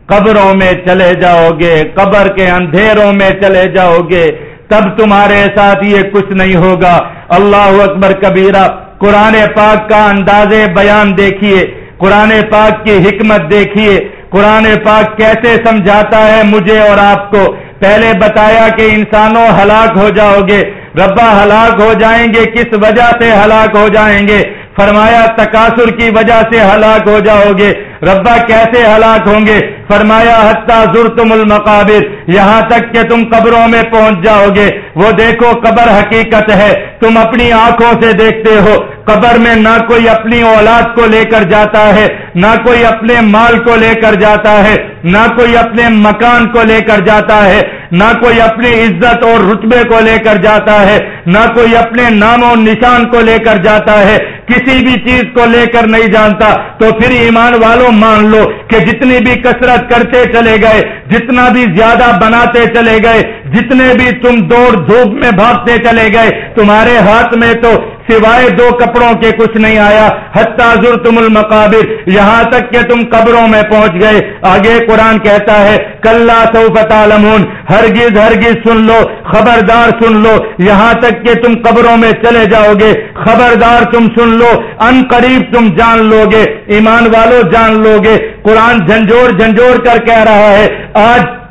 Speaker 1: قبروں میں چلے جاؤ گے، قبر کے اندھیروں میں چلے جاؤ گے۔ تب تمہارے ساتھ یہ کچھ نہیں ہوگا۔ اللہ اکبر کبیرہ، قرآن پاک کا انداز بیان دیکھیے۔ قرآن پاک کی حکمت دیکھیے۔ قرآن پاک کیسے سمجھاتا ہے مجھے اور آپ کو؟ پہلے بتایا کہ انسانوں ہلاک ہو جاؤ گے۔ ربا ہلاک ہو جائیں گے، کس وجہ سے ہلاک ہو جائیں گے؟ فرمایا تقاصر کی وجہ سے ہلاک ہو جاؤ گے۔ ربا کیسے ہلاک ہوں گے؟ فرمایا حتہ زر تم المقابر، یہاں تک کہ تم قبروں میں پہنچ جاؤ گے۔ وہ دیکھو، قبر حقیقت ہے۔ تم اپنی آنکھوں سے دیکھتے ہو۔ قبر میں نہ کوئی اپنی اولاد کو لے کر جاتا ہے، نہ کوئی اپنے مال کو لے کر جاتا ہے، نہ کوئی اپنے مکان کو لے کر جاتا ہے، نہ کوئی اپنی عزت اور رتبے کو لے کر جاتا ہے، نہ کوئی اپنے نام و نشان کو لے کر جاتا ہے۔ کسی بھی چیز کو لے کر نہیں جانتا۔ تو پھر ایمان والوں مان لو کہ جتنی بھی کثرت کرتے چلے گئے، جتنا بھی زیادہ بناتے چلے گئے، جتنے بھی تم دوڑ دھوپ میں بھاگتے چلے گئے، تمہارے ہاتھ میں تو سوائے دو کپڑوں کے کچھ نہیں آیا۔ حتاظر تم المقابر، یہاں تک کہ تم قبروں میں پہنچ گئے۔ آگے قرآن کہتا ہے کل سو لمون ہرگز ہرگز سن لو، خبردار سن لو۔ یہاں تک کہ تم قبروں میں چلے جاؤ گے۔ خبردار تم سن لو، ان قریب تم جان لو گے۔ ایمان والو جان لو گے۔ قرآن جھنجھوڑ جھنجھوڑ کر کہہ رہا ہے، آج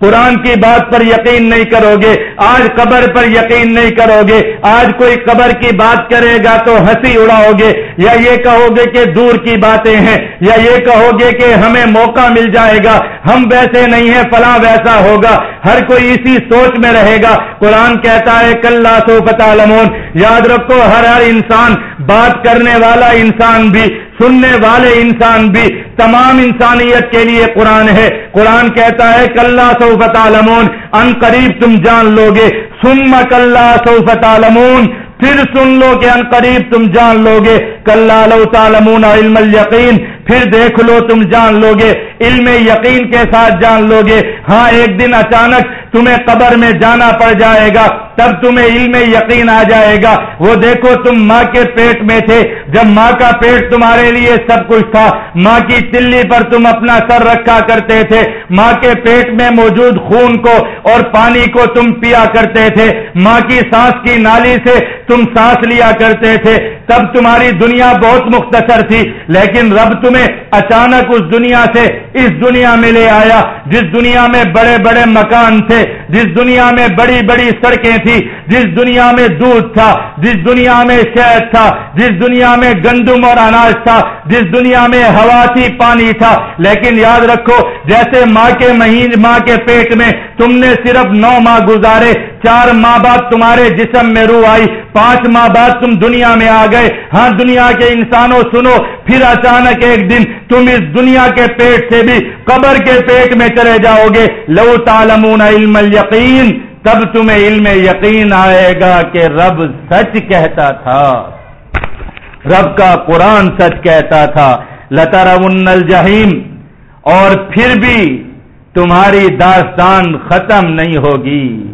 Speaker 1: قرآن کی بات پر یقین نہیں کرو گے، آج قبر پر یقین نہیں کرو گے، آج کوئی قبر کی بات کرے گا تو ہنسی اڑاؤ گے، یا یہ کہو گے کہ دور کی باتیں ہیں، یا یہ کہو گے کہ ہمیں موقع مل جائے گا، ہم ویسے نہیں ہیں، فلاں ویسا ہوگا، ہر کوئی اسی سوچ میں رہے گا۔ قرآن کہتا ہے کل سو پتا یاد رکھو، ہر ہر انسان، بات کرنے والا انسان بھی سننے والے انسان بھی تمام انسانیت کے لیے قرآن ہے۔ قرآن کہتا ہے کلّا سوفت عالمون ان قریب تم جان لو گے سم کلّا سوفت عالمون پھر سن لو کہ ان قریب تم جان لو گے کل لو تعلمون علم یقین پھر دیکھ لو تم جان لو گے علم یقین کے ساتھ جان لو گے ہاں ایک دن اچانک تمہیں قبر میں جانا پڑ جائے گا، تب تمہیں علم یقین آ جائے گا۔ وہ دیکھو، تم ماں کے پیٹ میں تھے۔ جب ماں کا پیٹ تمہارے لیے سب کچھ تھا، ماں کی چلی پر تم اپنا سر رکھا کرتے تھے۔ ماں کے پیٹ میں موجود خون کو اور پانی کو تم پیا کرتے تھے۔ ماں کی سانس کی نالی سے تم سانس لیا کرتے تھے۔ تب تمہاری دنیا بہت مختصر تھی، لیکن رب تمہیں اچانک اس دنیا سے اس دنیا میں لے آیا، جس دنیا میں بڑے بڑے مکان تھے، جس دنیا میں بڑی بڑی سڑکیں تھی جس دنیا میں دودھ تھا، جس دنیا میں شہد تھا، جس دنیا میں گندم اور اناج تھا، جس دنیا میں ہوا تھی، پانی تھا۔ لیکن یاد رکھو، جیسے ماں کے مہین ماں کے پیٹ میں تم نے صرف نو ماہ گزارے، چار ماہ بعد تمہارے جسم میں روح آئی، پانچ ماہ بعد تم دنیا میں آ گئے۔ ہاں دنیا کے انسانوں، سنو، پھر اچانک ایک دن تم اس دنیا کے پیٹ سے بھی قبر کے پیٹ میں چلے جاؤ گے۔ لو تالمون علم یقین تب تمہیں علم یقین آئے گا کہ رب سچ کہتا تھا۔ رب کا قرآن سچ کہتا تھا۔ لتا الجحیم، اور پھر بھی تمہاری داستان ختم نہیں ہوگی۔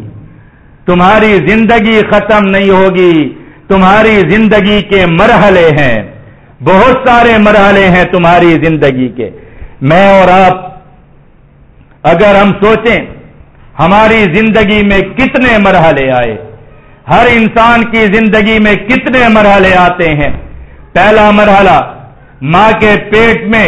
Speaker 1: تمہاری زندگی ختم نہیں ہوگی۔ تمہاری زندگی کے مرحلے ہیں۔ بہت سارے مرحلے ہیں تمہاری زندگی کے۔ میں اور آپ، اگر ہم سوچیں ہماری زندگی میں کتنے مرحلے آئے، ہر انسان کی زندگی میں کتنے مرحلے آتے ہیں۔ پہلا مرحلہ، ماں کے پیٹ میں،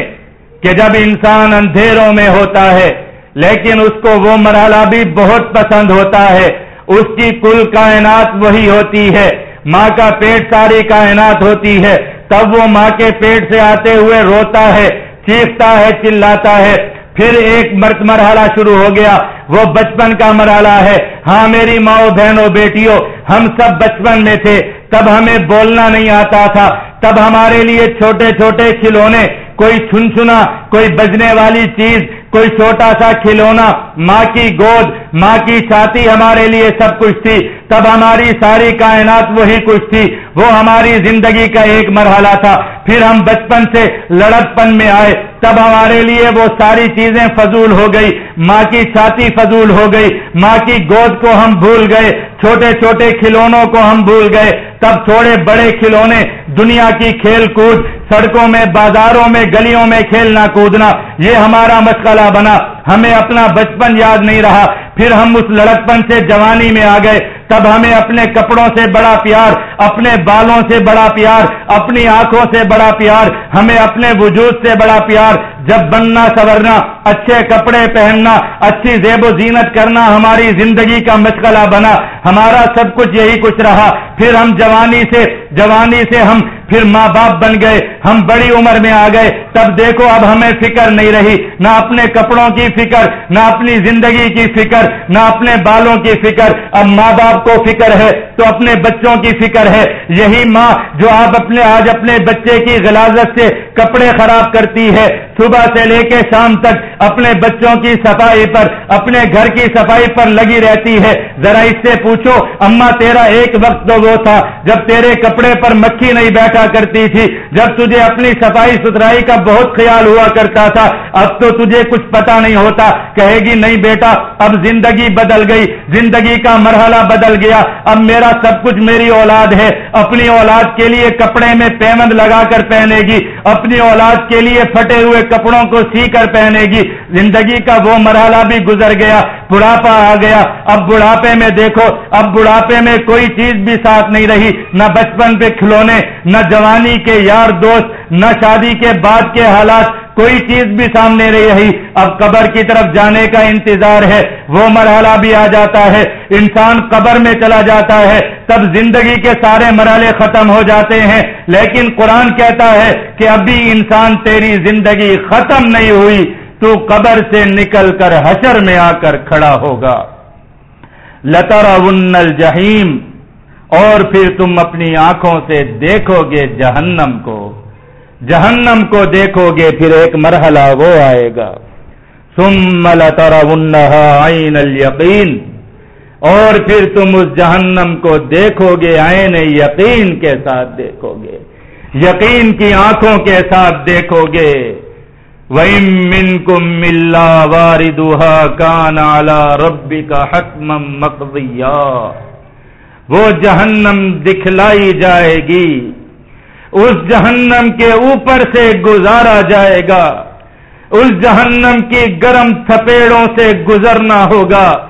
Speaker 1: کہ جب انسان اندھیروں میں ہوتا ہے، لیکن اس کو وہ مرحلہ بھی بہت پسند ہوتا ہے۔ اس کی کل کائنات وہی ہوتی ہے، ماں کا پیٹ ساری کائنات ہوتی ہے۔ تب وہ ماں کے پیٹ سے آتے ہوئے روتا ہے چیختا ہے، چلاتا ہے۔ پھر ایک مرت مرحلہ شروع ہو گیا۔ وہ بچپن کا مرحلہ ہے۔ ہاں میری ماں بہنوں، بیٹیوں، ہم سب بچپن میں تھے۔ تب ہمیں بولنا نہیں آتا تھا۔ تب ہمارے لیے چھوٹے چھوٹے کھلونے، کوئی چھن چھنا کوئی بجنے والی چیز، کوئی چھوٹا سا کھلونا۔ ماں کی گود، ماں کی چھاتی ہمارے لیے سب کچھ تھی۔ تب ہماری ساری کائنات وہی کچھ تھی، وہ ہماری زندگی کا ایک مرحلہ تھا۔ پھر ہم بچپن سے لڑکپن میں آئے، تب ہمارے لیے وہ ساری چیزیں فضول ہو گئی۔ ماں کی چھاتی فضول ہو گئی، ماں کی گود کو ہم بھول گئے، چھوٹے چھوٹے کھلونوں کو ہم بھول گئے۔ تب تھوڑے بڑے کھلونے، دنیا کی کھیل کود، سڑکوں میں، بازاروں میں، گلیوں میں کھیلنا کودنا، یہ ہمارا مشغلہ بنا۔ ہمیں اپنا بچپن یاد نہیں رہا۔ پھر ہم اس لڑکپن سے جوانی میں آ گئے۔ تب ہمیں اپنے کپڑوں سے بڑا پیار، اپنے بالوں سے بڑا پیار، اپنی آنکھوں سے بڑا پیار، ہمیں اپنے وجود سے بڑا پیار۔ جب بننا سورنا اچھے کپڑے پہننا، اچھی زیب و زینت کرنا، ہماری زندگی کا مشغلہ بنا، ہمارا سب کچھ یہی کچھ رہا۔ پھر ہم جوانی سے جوانی سے ہم پھر ماں باپ بن گئے، ہم بڑی عمر میں آ گئے۔ تب دیکھو، اب ہمیں فکر نہیں رہی، نہ اپنے کپڑوں کی فکر، نہ اپنی زندگی کی فکر، نہ اپنے بالوں کی فکر۔ اب ماں باپ کو فکر ہے تو اپنے بچوں کی فکر ہے۔ یہی ماں جو آپ اپنے، آج اپنے بچے کی غلازت سے کپڑے خراب کرتی ہے صبح سے لے کے شام تک اپنے بچوں کی صفائی پر، اپنے گھر کی صفائی پر لگی رہتی ہے۔ ذرا اس سے پوچھو اما تیرا ایک وقت تو وہ تھا جب تیرے کپڑے پر مکھی نہیں بیٹھا کرتی تھی، جب تجھے اپنی صفائی ستھرائی کا بہت خیال ہوا کرتا تھا۔ اب تو تجھے کچھ پتا نہیں ہوتا۔ کہے گی، نہیں بیٹا، اب زندگی بدل گئی، زندگی کا مرحلہ بدل گیا۔ اب میرا سب کچھ میری اولاد ہے۔ اپنی اولاد کے لیے کپڑے میں پیمند لگا کر پہنے گی۔ اپنی اولاد کے لیے پھٹے ہوئے کپڑوں کو سی کر پہنے گی۔ زندگی کا وہ مرحلہ بھی گزر گیا۔ بڑھاپا آ گیا۔ اب بڑھاپے میں دیکھو، اب بڑھاپے میں کوئی چیز بھی ساتھ نہیں رہی۔ نہ بچپن پہ کھلونے، نہ جوانی کے یار دوست نہ شادی کے بعد کے حالات کوئی چیز بھی سامنے نہیں رہی۔ اب قبر کی طرف جانے کا انتظار ہے، وہ مرحلہ بھی آ جاتا ہے۔ انسان قبر میں چلا جاتا ہے، تب زندگی کے سارے مرحلے ختم ہو جاتے ہیں۔ لیکن قرآن کہتا ہے کہ ابھی انسان تیری زندگی ختم نہیں ہوئی، تو قبر سے نکل کر حشر میں آ کر کھڑا ہوگا۔ لتر الجحیم، اور پھر تم اپنی آنکھوں سے دیکھو گے جہنم کو۔ جہنم کو دیکھو گے، پھر ایک مرحلہ وہ آئے گا۔ ثم لترونها عین الیقین اور پھر تم اس جہنم کو دیکھو گے عین یقین کے ساتھ دیکھو گے۔ یقین کی آنکھوں کے ساتھ دیکھو گے۔ وَإِن مِّنكُم مِّلَّا وَارِدُهَا كَانَ عَلَى رَبِّكَ حَتْمًا مَقْضِيًّا۔ وہ جہنم دکھلائی جائے گی۔ اس جہنم کے اوپر سے گزارا جائے گا۔ اس جہنم کی گرم تھپیڑوں سے گزرنا ہوگا۔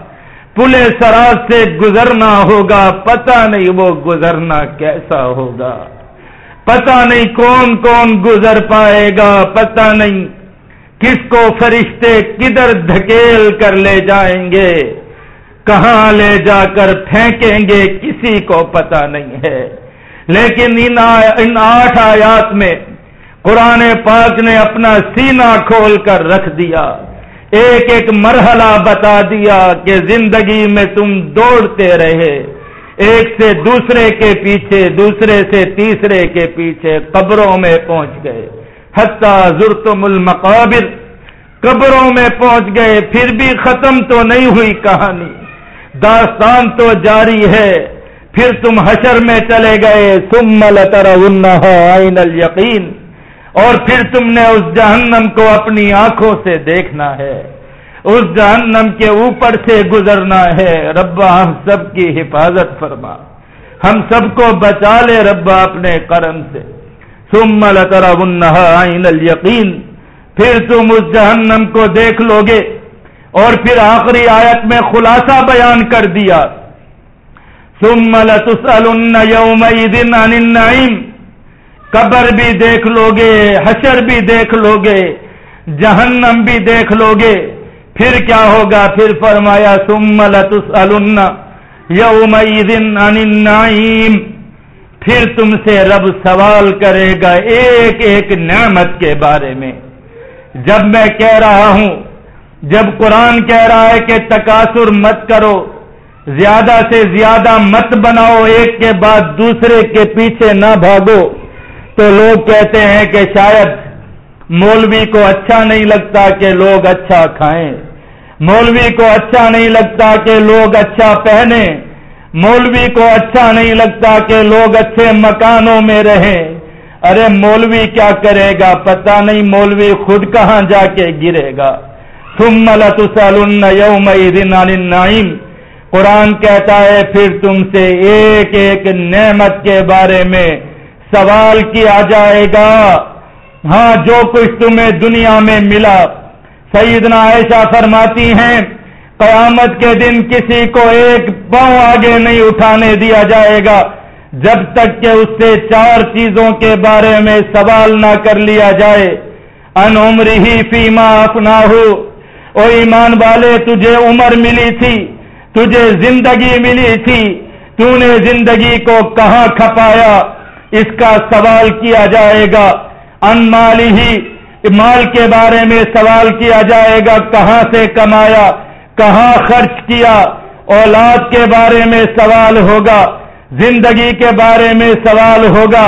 Speaker 1: پلے سراج سے گزرنا ہوگا۔ پتہ نہیں وہ گزرنا کیسا ہوگا۔ پتہ نہیں کون کون گزر پائے گا۔ پتہ نہیں کس کو فرشتے کدھر دھکیل کر لے جائیں گے۔ کہاں لے جا کر پھینکیں گے؟ کسی کو پتہ نہیں ہے۔ لیکن ان آٹھ آیات میں قرآن پاک نے اپنا سینہ کھول کر رکھ دیا، ایک ایک مرحلہ بتا دیا کہ زندگی میں تم دوڑتے رہے، ایک سے دوسرے کے پیچھے، دوسرے سے تیسرے کے پیچھے قبروں میں پہنچ گئے۔ حتیٰ زرتم المقابر، قبروں میں پہنچ گئے، پھر بھی ختم تو نہیں ہوئی کہانی۔ داستان تو جاری ہے۔ پھر تم حشر میں چلے گئے، ثم لترونها عین الیقین، اور پھر تم نے اس جہنم کو اپنی آنکھوں سے دیکھنا ہے، اس جہنم کے اوپر سے گزرنا ہے۔ ربا، ہم سب کی حفاظت فرما۔ ہم سب کو بچا لے ربا اپنے کرم سے۔ ثم لترونها عین الیقین، پھر تم اس جہنم کو دیکھ لو گے اور پھر آخری آیت میں خلاصہ بیان کر دیا۔ ثم لتسألن يومئذ عن النعيم. قبر بھی دیکھ لو گے حشر بھی دیکھ لو گے جہنم بھی دیکھ لو گے پھر کیا ہوگا؟ پھر فرمایا، ثم لتسألن يومئذ عن النعيم. پھر تم سے رب سوال کرے گا ایک ایک نعمت کے بارے میں۔ جب میں کہہ رہا ہوں، جب قرآن کہہ رہا ہے کہ تقاصر مت کرو زیادہ سے زیادہ مت بناؤ، ایک کے بعد دوسرے کے پیچھے نہ بھاگو۔ تو لوگ کہتے ہیں کہ شاید مولوی کو اچھا نہیں لگتا کہ لوگ اچھا کھائیں۔ مولوی کو اچھا نہیں لگتا کہ لوگ اچھا پہنے مولوی کو اچھا نہیں لگتا کہ لوگ اچھے مکانوں میں رہیں۔ ارے مولوی کیا کرے گا؟ پتہ نہیں مولوی خود کہاں جا کے گرے گا۔ تم النعیم قرآن کہتا ہے، پھر تم سے ایک ایک نعمت کے بارے میں سوال کیا جائے گا۔ ہاں جو کچھ تمہیں دنیا میں ملا۔ سیدنا عائشہ فرماتی ہیں، قیامت کے دن کسی کو ایک پاؤں آگے نہیں اٹھانے دیا جائے گا۔ جب تک کہ اس سے چار چیزوں کے بارے میں سوال نہ کر لیا جائے۔ ان عمر ہی فیما اپنا ہو او ایمان والے، تجھے عمر ملی تھی۔ تجھے زندگی ملی تھی تو نے زندگی کو کہاں کھپایا؟ اس کا سوال کیا جائے گا۔ ان مالی ہی، مال کے بارے میں سوال کیا جائے گا، کہاں سے کمایا؟ کہاں خرچ کیا؟ اولاد کے بارے میں سوال ہوگا، زندگی کے بارے میں سوال ہوگا،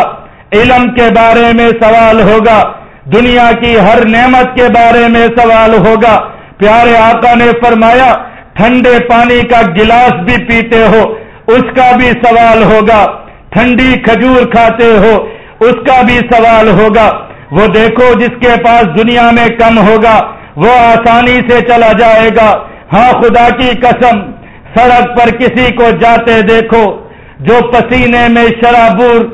Speaker 1: علم کے بارے میں سوال ہوگا، دنیا کی ہر نعمت کے بارے میں سوال ہوگا۔ پیارے آقا نے فرمایا ٹھنڈے پانی کا گلاس بھی پیتے ہو، اس کا بھی سوال ہوگا۔ ٹھنڈی کھجور کھاتے ہو، اس کا بھی سوال ہوگا۔ وہ دیکھو جس کے پاس دنیا میں کم ہوگا، وہ آسانی سے چلا جائے گا۔ ہاں خدا کی قسم، سڑک پر کسی کو جاتے دیکھو، جو پسینے میں شرابور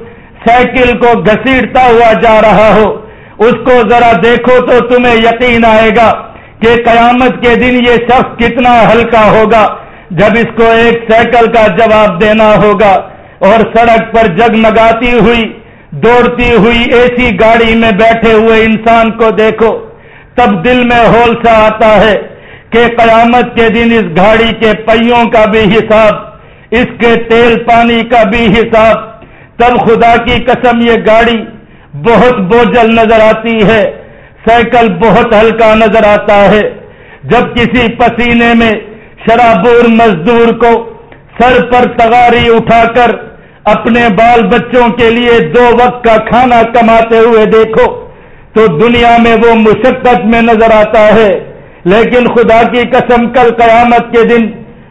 Speaker 1: سائیکل کو گھسیٹتا ہوا جا رہا ہو، اس کو ذرا دیکھو تو تمہیں یقین آئے گا۔ کہ قیامت کے دن یہ شخص کتنا ہلکا ہوگا جب اس کو ایک سائیکل کا جواب دینا ہوگا اور سڑک پر جگمگاتی ہوئی، دوڑتی ہوئی ایسی گاڑی میں بیٹھے ہوئے انسان کو دیکھو، تب دل میں ہول سا آتا ہے کہ قیامت کے دن اس گاڑی کے پہیوں کا بھی حساب، اس کے تیل پانی کا بھی حساب۔ تب خدا کی قسم یہ گاڑی بہت بوجھل نظر آتی ہے۔ سائیکل بہت ہلکا نظر آتا ہے۔ جب کسی پسینے میں شرابور مزدور کو سر پر تغاری اٹھا کر اپنے بال بچوں کے لیے دو وقت کا کھانا کماتے ہوئے دیکھو، تو دنیا میں وہ مشقت میں نظر آتا ہے۔ لیکن خدا کی قسم، کل قیامت کے دن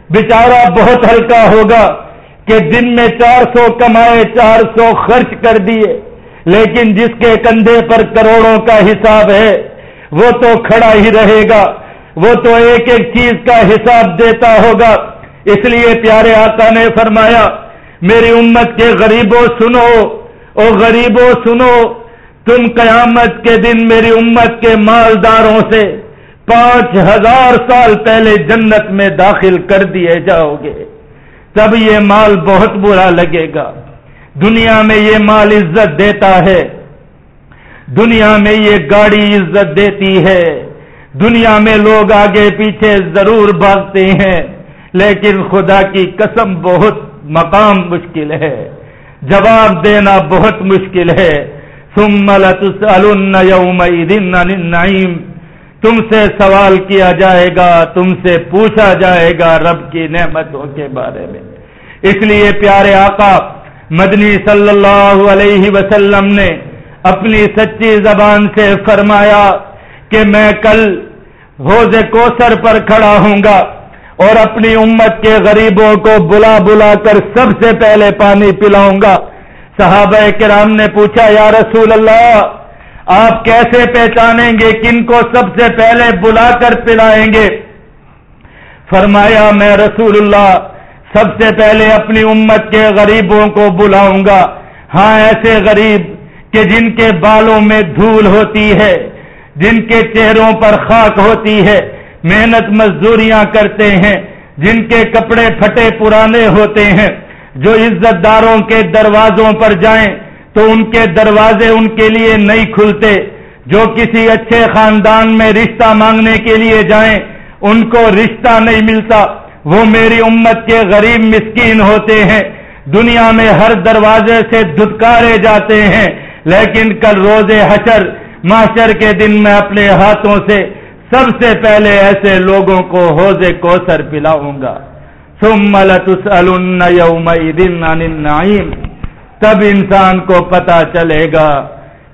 Speaker 1: بیچارہ بہت ہلکا ہوگا کہ دن میں چار سو کمائے، چار سو خرچ کر دیے۔ لیکن جس کے کندھے پر کروڑوں کا حساب ہے، وہ تو کھڑا ہی رہے گا۔ وہ تو ایک ایک چیز کا حساب دیتا ہوگا۔ اس لیے پیارے آقا نے فرمایا، میری امت کے غریبوں سنو۔ او غریبوں سنو، تم قیامت کے دن میری امت کے مالداروں سے پانچ ہزار سال پہلے جنت میں داخل کر دیے جاؤ گے۔ تب یہ مال بہت برا لگے گا۔ دنیا میں یہ مال عزت دیتا ہے۔ دنیا میں یہ گاڑی عزت دیتی ہے۔ دنیا میں لوگ آگے پیچھے ضرور بھاگتے ہیں۔ لیکن خدا کی قسم بہت مقام مشکل ہے۔ جواب دینا بہت مشکل ہے۔ النعیم۔ تم سے سوال کیا جائے گا، تم سے پوچھا جائے گا رب کی نعمتوں کے بارے میں۔ اس لیے پیارے آقا مدنی صلی اللہ علیہ وسلم نے اپنی سچی زبان سے فرمایا کہ میں کل حوض کوسر پر کھڑا ہوں گا اور اپنی امت کے غریبوں کو بلا بلا کر سب سے پہلے پانی پلاؤں گا۔ صحابہ کرام نے پوچھا، یا رسول اللہ، آپ کیسے پہچانیں گے کن کو سب سے پہلے بلا کر پلائیں گے؟ فرمایا، میں رسول اللہ سب سے پہلے اپنی امت کے غریبوں کو بلاؤں گا۔ ہاں ایسے غریب کہ جن کے بالوں میں دھول ہوتی ہے، جن کے چہروں پر خاک ہوتی ہے، محنت مزدوریاں کرتے ہیں، جن کے کپڑے پھٹے پرانے ہوتے ہیں۔ جو عزت داروں کے دروازوں پر جائیں تو ان کے دروازے ان کے لیے نہیں کھلتے۔ جو کسی اچھے خاندان میں رشتہ مانگنے کے لیے جائیں، ان کو رشتہ نہیں ملتا۔ وہ میری امت کے غریب مسکین ہوتے ہیں۔ دنیا میں ہر دروازے سے دھتکارے جاتے ہیں۔ لیکن کل روز حشر، معاشر کے دن میں اپنے ہاتھوں سے سب سے پہلے ایسے لوگوں کو حوض کوثر پلاؤں گا۔ النعیم۔ تب انسان کو پتا چلے گا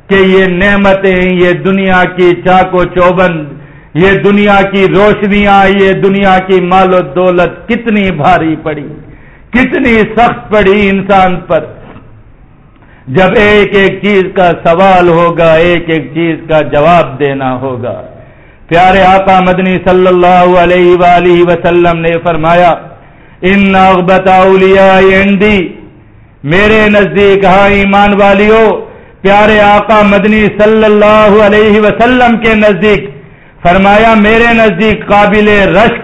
Speaker 1: کہ یہ نعمتیں، یہ دنیا کی چاکو چوبند یہ دنیا کی روشنیاں یہ دنیا کی مال و دولت کتنی بھاری پڑی، کتنی سخت پڑی انسان پر۔ جب ایک ایک چیز کا سوال ہوگا، ایک ایک چیز کا جواب دینا ہوگا۔ پیارے آقا مدنی صلی اللہ علیہ وآلہ وسلم نے فرمایا، ان اولیاء عندی، میرے نزدیک ہاں ایمان والیو، پیارے آقا مدنی صلی اللہ علیہ وسلم کے نزدیک فرمایا میرے نزدیک قابل رشک،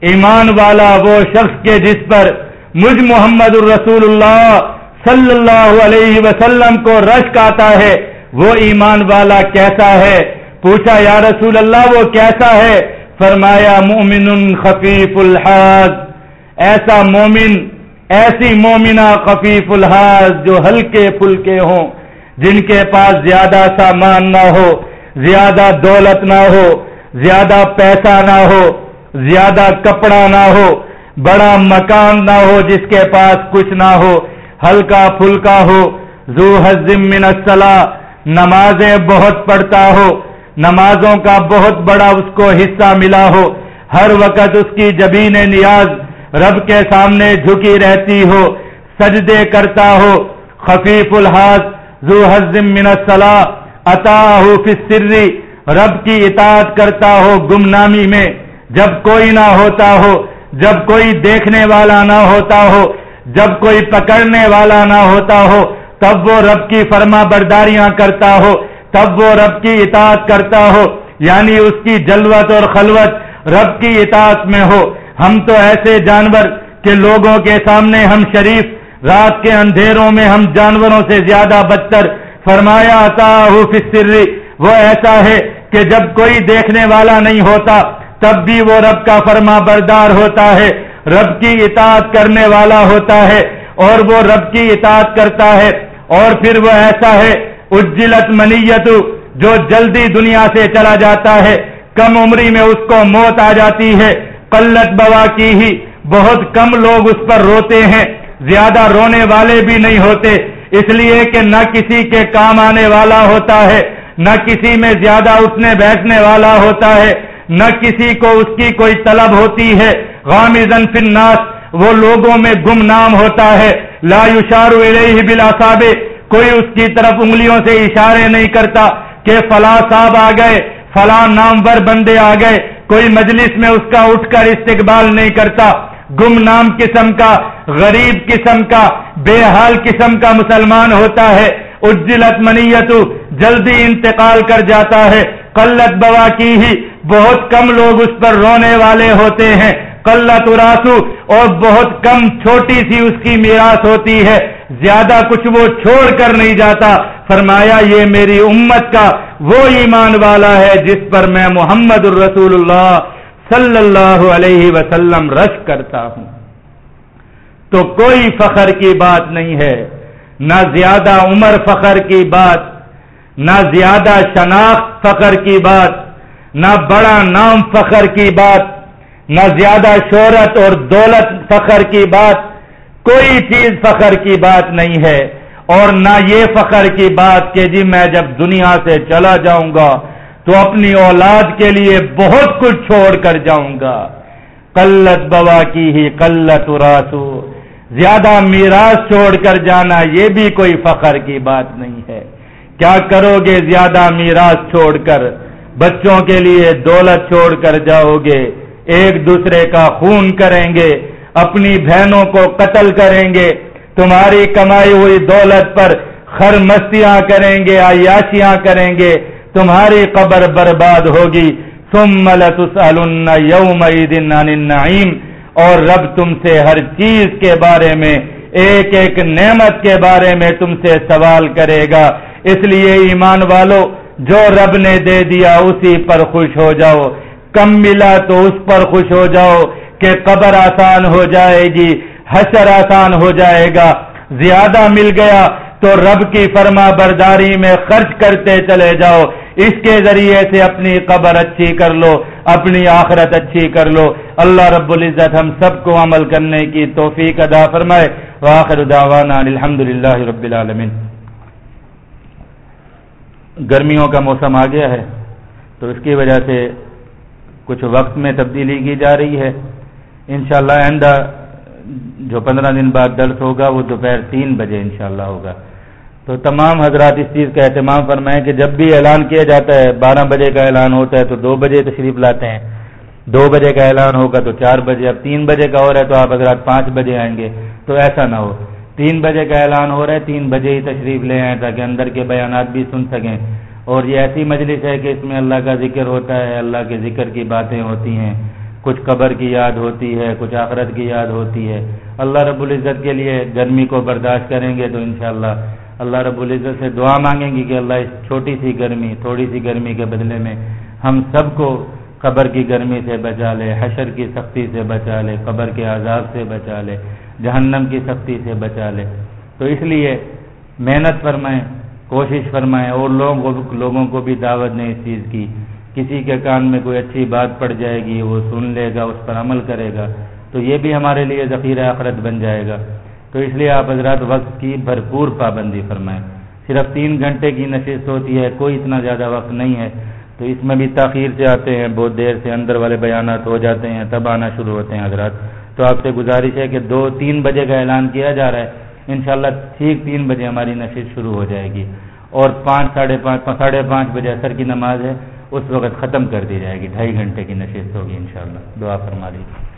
Speaker 1: ایمان والا وہ شخص کے جس پر مجھ محمد الرسول اللہ صلی اللہ علیہ وسلم کو رشک آتا ہے، وہ ایمان والا کیسا ہے؟ پوچھا، یا رسول اللہ، وہ کیسا ہے؟ فرمایا، مومن خفیف الحاظ۔ ایسا مومن، ایسی مومنہ خفیف الحاظ جو ہلکے پھلکے ہوں، جن کے پاس زیادہ سامان نہ ہو۔ زیادہ دولت نہ ہو، زیادہ پیسہ نہ ہو، زیادہ کپڑا نہ ہو، بڑا مکان نہ ہو جس کے پاس کچھ نہ ہو، ہلکا پھلکا ہو زو حزم من الصلاح، نمازیں بہت پڑھتا ہو، نمازوں کا بہت بڑا اس کو حصہ ملا ہو، ہر وقت اس کی جبین نیاز رب کے سامنے جھکی رہتی ہو، سجدے کرتا ہو، خفیف الحاظ زو حزم من الصلاح عطا ہو فری رب کی اطاعت کرتا ہو گمنامی میں۔ جب کوئی نہ ہوتا ہو، جب کوئی دیکھنے والا نہ ہوتا ہو، جب کوئی پکڑنے والا نہ ہوتا ہو، تب وہ رب کی فرما برداریاں کرتا ہو، تب وہ رب کی اطاعت کرتا ہو۔ یعنی اس کی جلوت اور خلوت رب کی اطاعت میں ہو۔ ہم تو ایسے جانور کہ لوگوں کے سامنے ہم شریف، رات کے اندھیروں میں ہم جانوروں سے زیادہ بدتر فرمایا آتا ہو فری وہ ایسا ہے کہ جب کوئی دیکھنے والا نہیں ہوتا، تب بھی وہ رب کا فرما بردار ہوتا ہے، رب کی اطاعت کرنے والا ہوتا ہے، اور وہ رب کی اطاعت کرتا ہے۔ اور پھر وہ ایسا ہے، اجلت منیت جو جلدی دنیا سے چلا جاتا ہے، کم عمری میں اس کو موت آ جاتی ہے۔ قلت بوا کی ہی، بہت کم لوگ اس پر روتے ہیں، زیادہ رونے والے بھی نہیں ہوتے۔ اس لیے کہ نہ کسی کے کام آنے والا ہوتا ہے، نہ کسی میں زیادہ اٹھنے بیٹھنے والا ہوتا ہے، نہ کسی کو اس کی کوئی طلب ہوتی ہے۔ غامزن فی الناس، وہ لوگوں میں گم نام ہوتا ہے۔ لا یشار الیہ بالاساب کوئی اس کی طرف انگلیوں سے اشارے نہیں کرتا کہ فلاں صاحب آ گئے، فلاں نامور بندے آ گئے۔ کوئی مجلس میں اس کا اٹھ کر استقبال نہیں کرتا۔ گم نام قسم کا، غریب قسم کا بے حال قسم کا مسلمان ہوتا ہے۔ اجلت منیت جلدی انتقال کر جاتا ہے۔ قلت بوا کی ہی بہت کم لوگ اس پر رونے والے ہوتے ہیں۔ قلت اراسو، اور بہت کم چھوٹی سی اس کی میراث ہوتی ہے۔ زیادہ کچھ وہ چھوڑ کر نہیں جاتا۔ فرمایا، یہ میری امت کا وہ ایمان والا ہے جس پر میں محمد الرسول اللہ صلی اللہ علیہ وسلم رش کرتا ہوں۔ تو کوئی فخر کی بات نہیں ہے، نہ زیادہ عمر فخر کی بات، نہ زیادہ شناخت فخر کی بات، نہ بڑا نام فخر کی بات، نہ زیادہ شہرت اور دولت فخر کی بات، کوئی چیز فخر کی بات نہیں ہے۔ اور نہ یہ فخر کی بات کہ جی میں جب دنیا سے چلا جاؤں گا تو اپنی اولاد کے لیے بہت کچھ چھوڑ کر جاؤں گا۔ قلت بوا کی ہی قلت راسو۔ زیادہ میراث چھوڑ کر جانا یہ بھی کوئی فخر کی بات نہیں ہے۔ کیا کرو گے زیادہ میراث چھوڑ کر؟ بچوں کے لیے دولت چھوڑ کر جاؤ گے۔ ایک دوسرے کا خون کریں گے۔ اپنی بہنوں کو قتل کریں گے۔ تمہاری کمائی ہوئی دولت پر خر مستیاں کریں گے، عیاشیاں کریں گے۔ تمہاری قبر برباد ہوگی۔ ثم لتسألن یوم عن النعیم۔ اور رب تم سے ہر چیز کے بارے میں، ایک ایک نعمت کے بارے میں تم سے سوال کرے گا۔ اس لیے ایمان والو، جو رب نے دے دیا اسی پر خوش ہو جاؤ۔ کم ملا تو اس پر خوش ہو جاؤ کہ قبر آسان ہو جائے گی، حشر آسان ہو جائے گا۔ زیادہ مل گیا تو رب کی فرما برداری میں خرچ کرتے چلے جاؤ۔ اس کے ذریعے سے اپنی قبر اچھی کر لو، اپنی آخرت اچھی کر لو۔ اللہ رب العزت ہم سب کو عمل کرنے کی توفیق ادا فرمائے۔ واخر دعوانا الحمد للہ رب العالمین۔ گرمیوں کا موسم آ گیا ہے، تو اس کی وجہ سے کچھ وقت میں تبدیلی کی جا رہی ہے۔ انشاءاللہ آئندہ جو پندرہ دن بعد درس ہوگا، وہ دوپہر تین بجے انشاءاللہ ہوگا۔ تو تمام حضرات اس چیز کا اہتمام فرمائیں کہ جب بھی اعلان کیا جاتا ہے، بارہ بجے کا اعلان ہوتا ہے تو دو بجے تشریف لاتے ہیں۔ دو بجے کا اعلان ہوگا تو چار بجے۔ اب تین بجے کا ہو رہا ہے تو آپ حضرات پانچ بجے آئیں گے۔ تو ایسا نہ ہو۔ تین بجے کا اعلان ہو رہا ہے، تین بجے ہی تشریف لے آئیں تاکہ اندر کے بیانات بھی سن سکیں۔ اور یہ ایسی مجلس ہے کہ اس میں اللہ کا ذکر ہوتا ہے، اللہ کے ذکر کی باتیں ہوتی ہیں۔ کچھ قبر کی یاد ہوتی ہے، کچھ آخرت کی یاد ہوتی ہے۔ اللہ رب العزت کے لیے گرمی کو برداشت کریں گے تو انشاءاللہ اللہ رب العزت سے دعا مانگیں گی کہ اللہ اس چھوٹی سی گرمی، تھوڑی سی گرمی کے بدلے میں ہم سب کو قبر کی گرمی سے بچا لے، حشر کی سختی سے بچا لے، قبر کے عذاب سے بچا لے، جہنم کی سختی سے بچا لے۔ تو اس لیے محنت فرمائیں، کوشش فرمائیں اور لوگ، لوگوں کو بھی دعوت دیں اس چیز کی۔ کسی کے کان میں کوئی اچھی بات پڑ جائے گی، وہ سن لے گا، اس پر عمل کرے گا۔ تو یہ بھی ہمارے لیے ذخیرہ آخرت بن جائے گا۔ تو اس لیے آپ حضرات وقت کی بھرپور پابندی فرمائیں۔ صرف تین گھنٹے کی نشست ہوتی ہے، کوئی اتنا زیادہ وقت نہیں ہے۔ تو اس میں بھی تاخیر سے آتے ہیں، بہت دیر سے اندر والے بیانات ہو جاتے ہیں، تب آنا شروع ہوتے ہیں حضرات۔ تو آپ سے گزارش ہے کہ دو تین بجے کا اعلان کیا جا رہا ہے، انشاءاللہ ٹھیک تین بجے ہماری نشست شروع ہو جائے گی۔ اور پانچ، ساڑھے پانچ ساڑھے پانچ بجے اثر کی نماز ہے، اس وقت ختم کر دی جائے گی، ڈھائی گھنٹے کی نشست ہوگی انشاءاللہ۔ دعا فرما دیجیے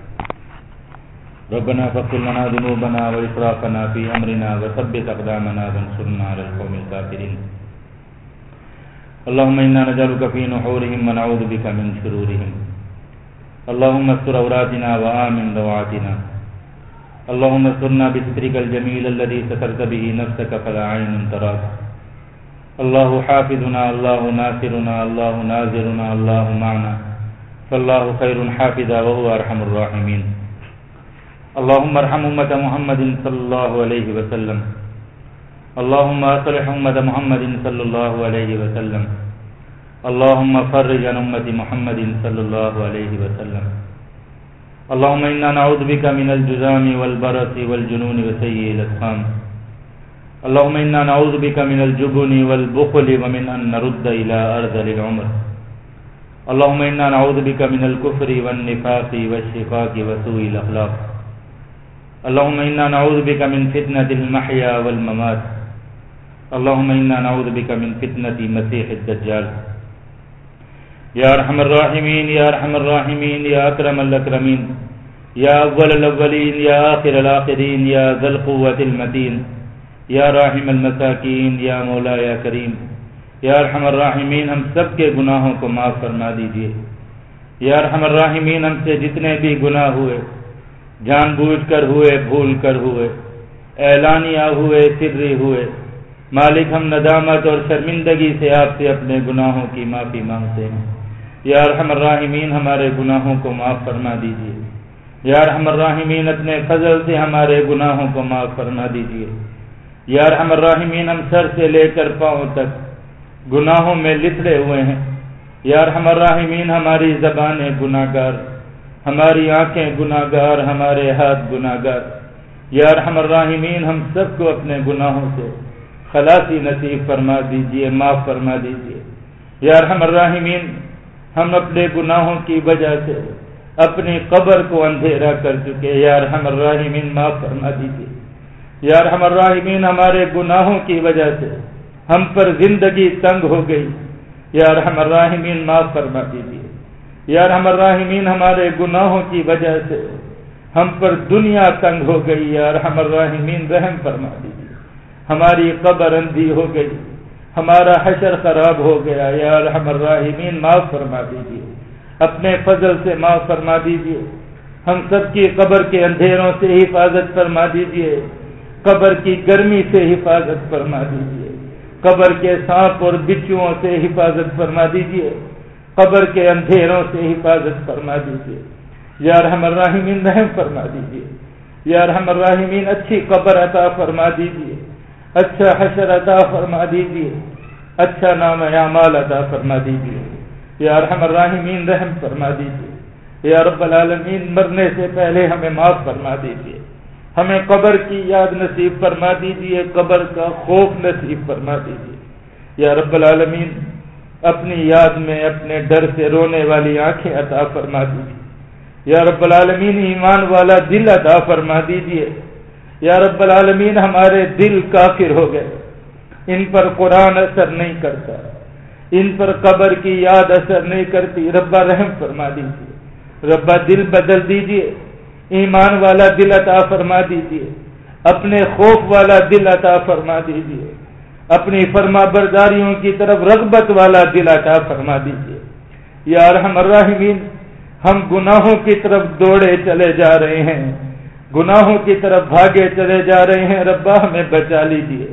Speaker 1: ربنا فاغفر لنا ذنوبنا وإسرافنا في أمرنا وثبت أقدامنا وانصرنا على القوم الكافرين. اللهم إنا نجعلك في نحورهم ونعوذ بك من شرورهم. اللهم استر عوراتنا وآمن روعاتنا. اللهم استرنا بسترك الجميل الذي سترت به نفسك فلا عين تراك. الله حافظنا، الله ناصرنا، الله ناظرنا، الله معنا. فالله خير حافظا وهو أرحم الراحمين. اللهم ارحم امه محمد صلى الله عليه وسلم. اللهم اصلح امه محمد صلى الله عليه وسلم. اللهم فرج عن امه محمد صلى الله عليه وسلم. اللهم انا نعوذ بك من الجذام والبرص والجنون وسيء الاسقام اللهم انا نعوذ بك من الجبن والبخل ومن ان نرد الى ارض العمر. اللهم انا نعوذ بك من الكفر والنفاق والشقاق وسوء الاخلاق اللهم إنا نعوذ بك من فتنة المحيا والممات. اللهم إنا نعوذ بك من فتنة مسيح الدجال. يا أرحم الراحمين، يا أرحم الراحمين، يا أكرم الأكرمين. يا أول الأولين، يا آخر الآخرين، يا ذا القوة المتين. يا راحم المساکین یا مولا یا کریم یا ارحم الراحمین ہم سب کے گناہوں کو معاف فرما دیجیے یا ارحم الراحمین ہم سے جتنے بھی گناہ ہوئے جان بوجھ کر ہوئے، بھول کر ہوئے اعلانیہ ہوئے سری ہوئے۔ مالک ہم ندامت اور شرمندگی سے آپ سے اپنے گناہوں کی معافی مانگتے ہیں۔ یا رحم الراحمین، ہمارے گناہوں کو معاف فرما دیجیے یا رحم الراحمین، اپنے فضل سے ہمارے گناہوں کو معاف فرما دیجیے یا رحم الراحمین، ہم سر سے لے کر پاؤں تک گناہوں میں لتڑے ہوئے ہیں۔ یا رحم الراحمین، ہماری زبانیں گناہ گار ہماری آنکھیں گناہ گار ہمارے ہاتھ گناہ گار یا رحم الراحمین، ہم سب کو اپنے گناہوں سے خلاصی نصیب فرما دیجیے، معاف فرما دیجیے۔ یا رحم الراحمین، ہم اپنے گناہوں کی وجہ سے اپنی قبر کو اندھیرا کر چکے یا رحم الراحمین، معاف فرما دیجیے۔ یا رحم الراحمین، ہمارے گناہوں کی وجہ سے ہم پر زندگی تنگ ہو گئی۔ یا رحم الراحمین، معاف فرما دیجیے یا رحم الراحمین ہمارے گناہوں کی وجہ سے ہم پر دنیا تنگ ہو گئی یا رحم الراحمین رحم فرما دیجیے ہماری قبر اندھی ہو گئی، ہمارا حشر خراب ہو گیا یا رحم الراحمین معاف فرما دیجیے اپنے فضل سے معاف فرما دیجیے ہم سب کی قبر کے اندھیروں سے حفاظت فرما دیجیے قبر کی گرمی سے حفاظت فرما دیجیے قبر کے سانپ اور بچوں سے حفاظت فرما دیجیے قبر کے اندھیروں سے حفاظت فرما دیجیے یا رحم الراحمین، رحم فرما دیجیے یا رحم الراحمین، اچھی قبر عطا فرما دیجیے اچھا حشر عطا فرما دیجیے اچھا نام اعمال عطا فرما دیجیے یا رحم الراحمین، رحم فرما دیجیے یا رب العالمین، مرنے سے پہلے ہمیں معاف فرما دیجیے ہمیں قبر کی یاد نصیب فرما دیجیے قبر کا خوف نصیب فرما دیجیے یا رب العالمین اپنی یاد میں اپنے ڈر سے رونے والی آنکھیں عطا فرما دیجیے یا رب العالمین، ایمان والا دل عطا فرما دیجیے یا رب العالمین، ہمارے دل کافر ہو گئے۔ ان پر قرآن اثر نہیں کرتا۔ ان پر قبر کی یاد اثر نہیں کرتی۔ ربا رحم فرما دیجیے ربا دل بدل دیجیے ایمان والا دل عطا فرما دیجیے اپنے خوف والا دل عطا فرما دیجیے اپنی فرما برداریوں کی طرف رغبت والا دل عطا فرما دیجیے یا رحم الراحمین، ہم گناہوں کی طرف دوڑے چلے جا رہے ہیں۔ گناہوں کی طرف بھاگے چلے جا رہے ہیں۔ ربا، ہمیں بچا لیجیے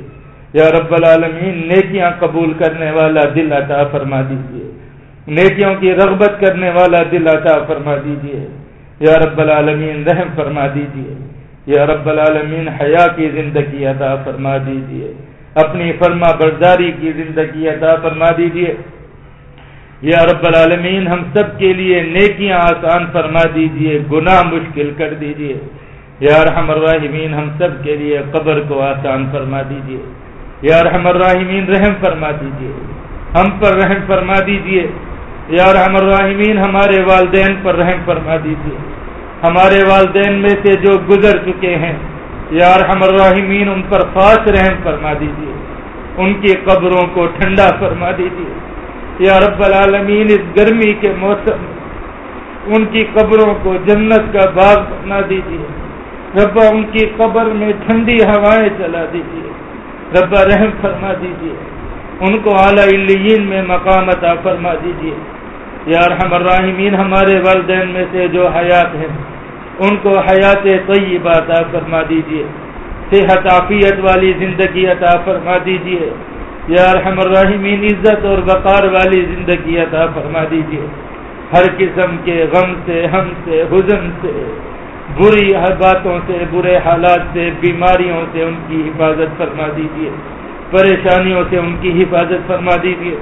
Speaker 1: یا رب العالمین، نیکیاں قبول کرنے والا دل عطا فرما دیجیے نیکیوں کی رغبت کرنے والا دل عطا فرما دیجیے یا رب العالمین، رحم فرما دیجیے یا رب العالمین، حیا کی زندگی عطا فرما دیجیے اپنی فرما برداری کی زندگی عطا فرما دیجیے یا رب العالمین، ہم سب کے لیے نیکیاں آسان فرما دیجیے گناہ مشکل کر دیجیے یا رحم الراحمین ہم سب کے لیے قبر کو آسان فرما دیجیے یا رحم الراحمین رحم فرما دیجیے ہم پر رحم فرما دیجیے یا رحم الراحمین ہمارے والدین پر رحم فرما دیجیے ہمارے والدین میں سے جو گزر چکے ہیں یا رحم الراحمین، ان پر خاص رحم فرما دیجیے ان کی قبروں کو ٹھنڈا فرما دیجیے یا رب العالمین، اس گرمی کے موسم ان کی قبروں کو جنت کا باغ بنا دیجیے ربا ان کی قبر میں ٹھنڈی ہوائیں چلا دیجیے ربا رحم فرما دیجیے ان کو اعلیٰ میں مقام عطا فرما دیجیے یا رحم الراحمین، ہمارے والدین میں سے جو حیات ہیں ان کو حیات طیبہ عطا فرما دیجیے صحت عافیت والی زندگی عطا فرما دیجیے یا رحم الراحمین، عزت اور وقار والی زندگی عطا فرما دیجیے ہر قسم کے غم سے، ہم سے، حزن سے، بری باتوں سے، برے حالات سے، بیماریوں سے ان کی حفاظت فرما دیجیے پریشانیوں سے ان کی حفاظت فرما دیجیے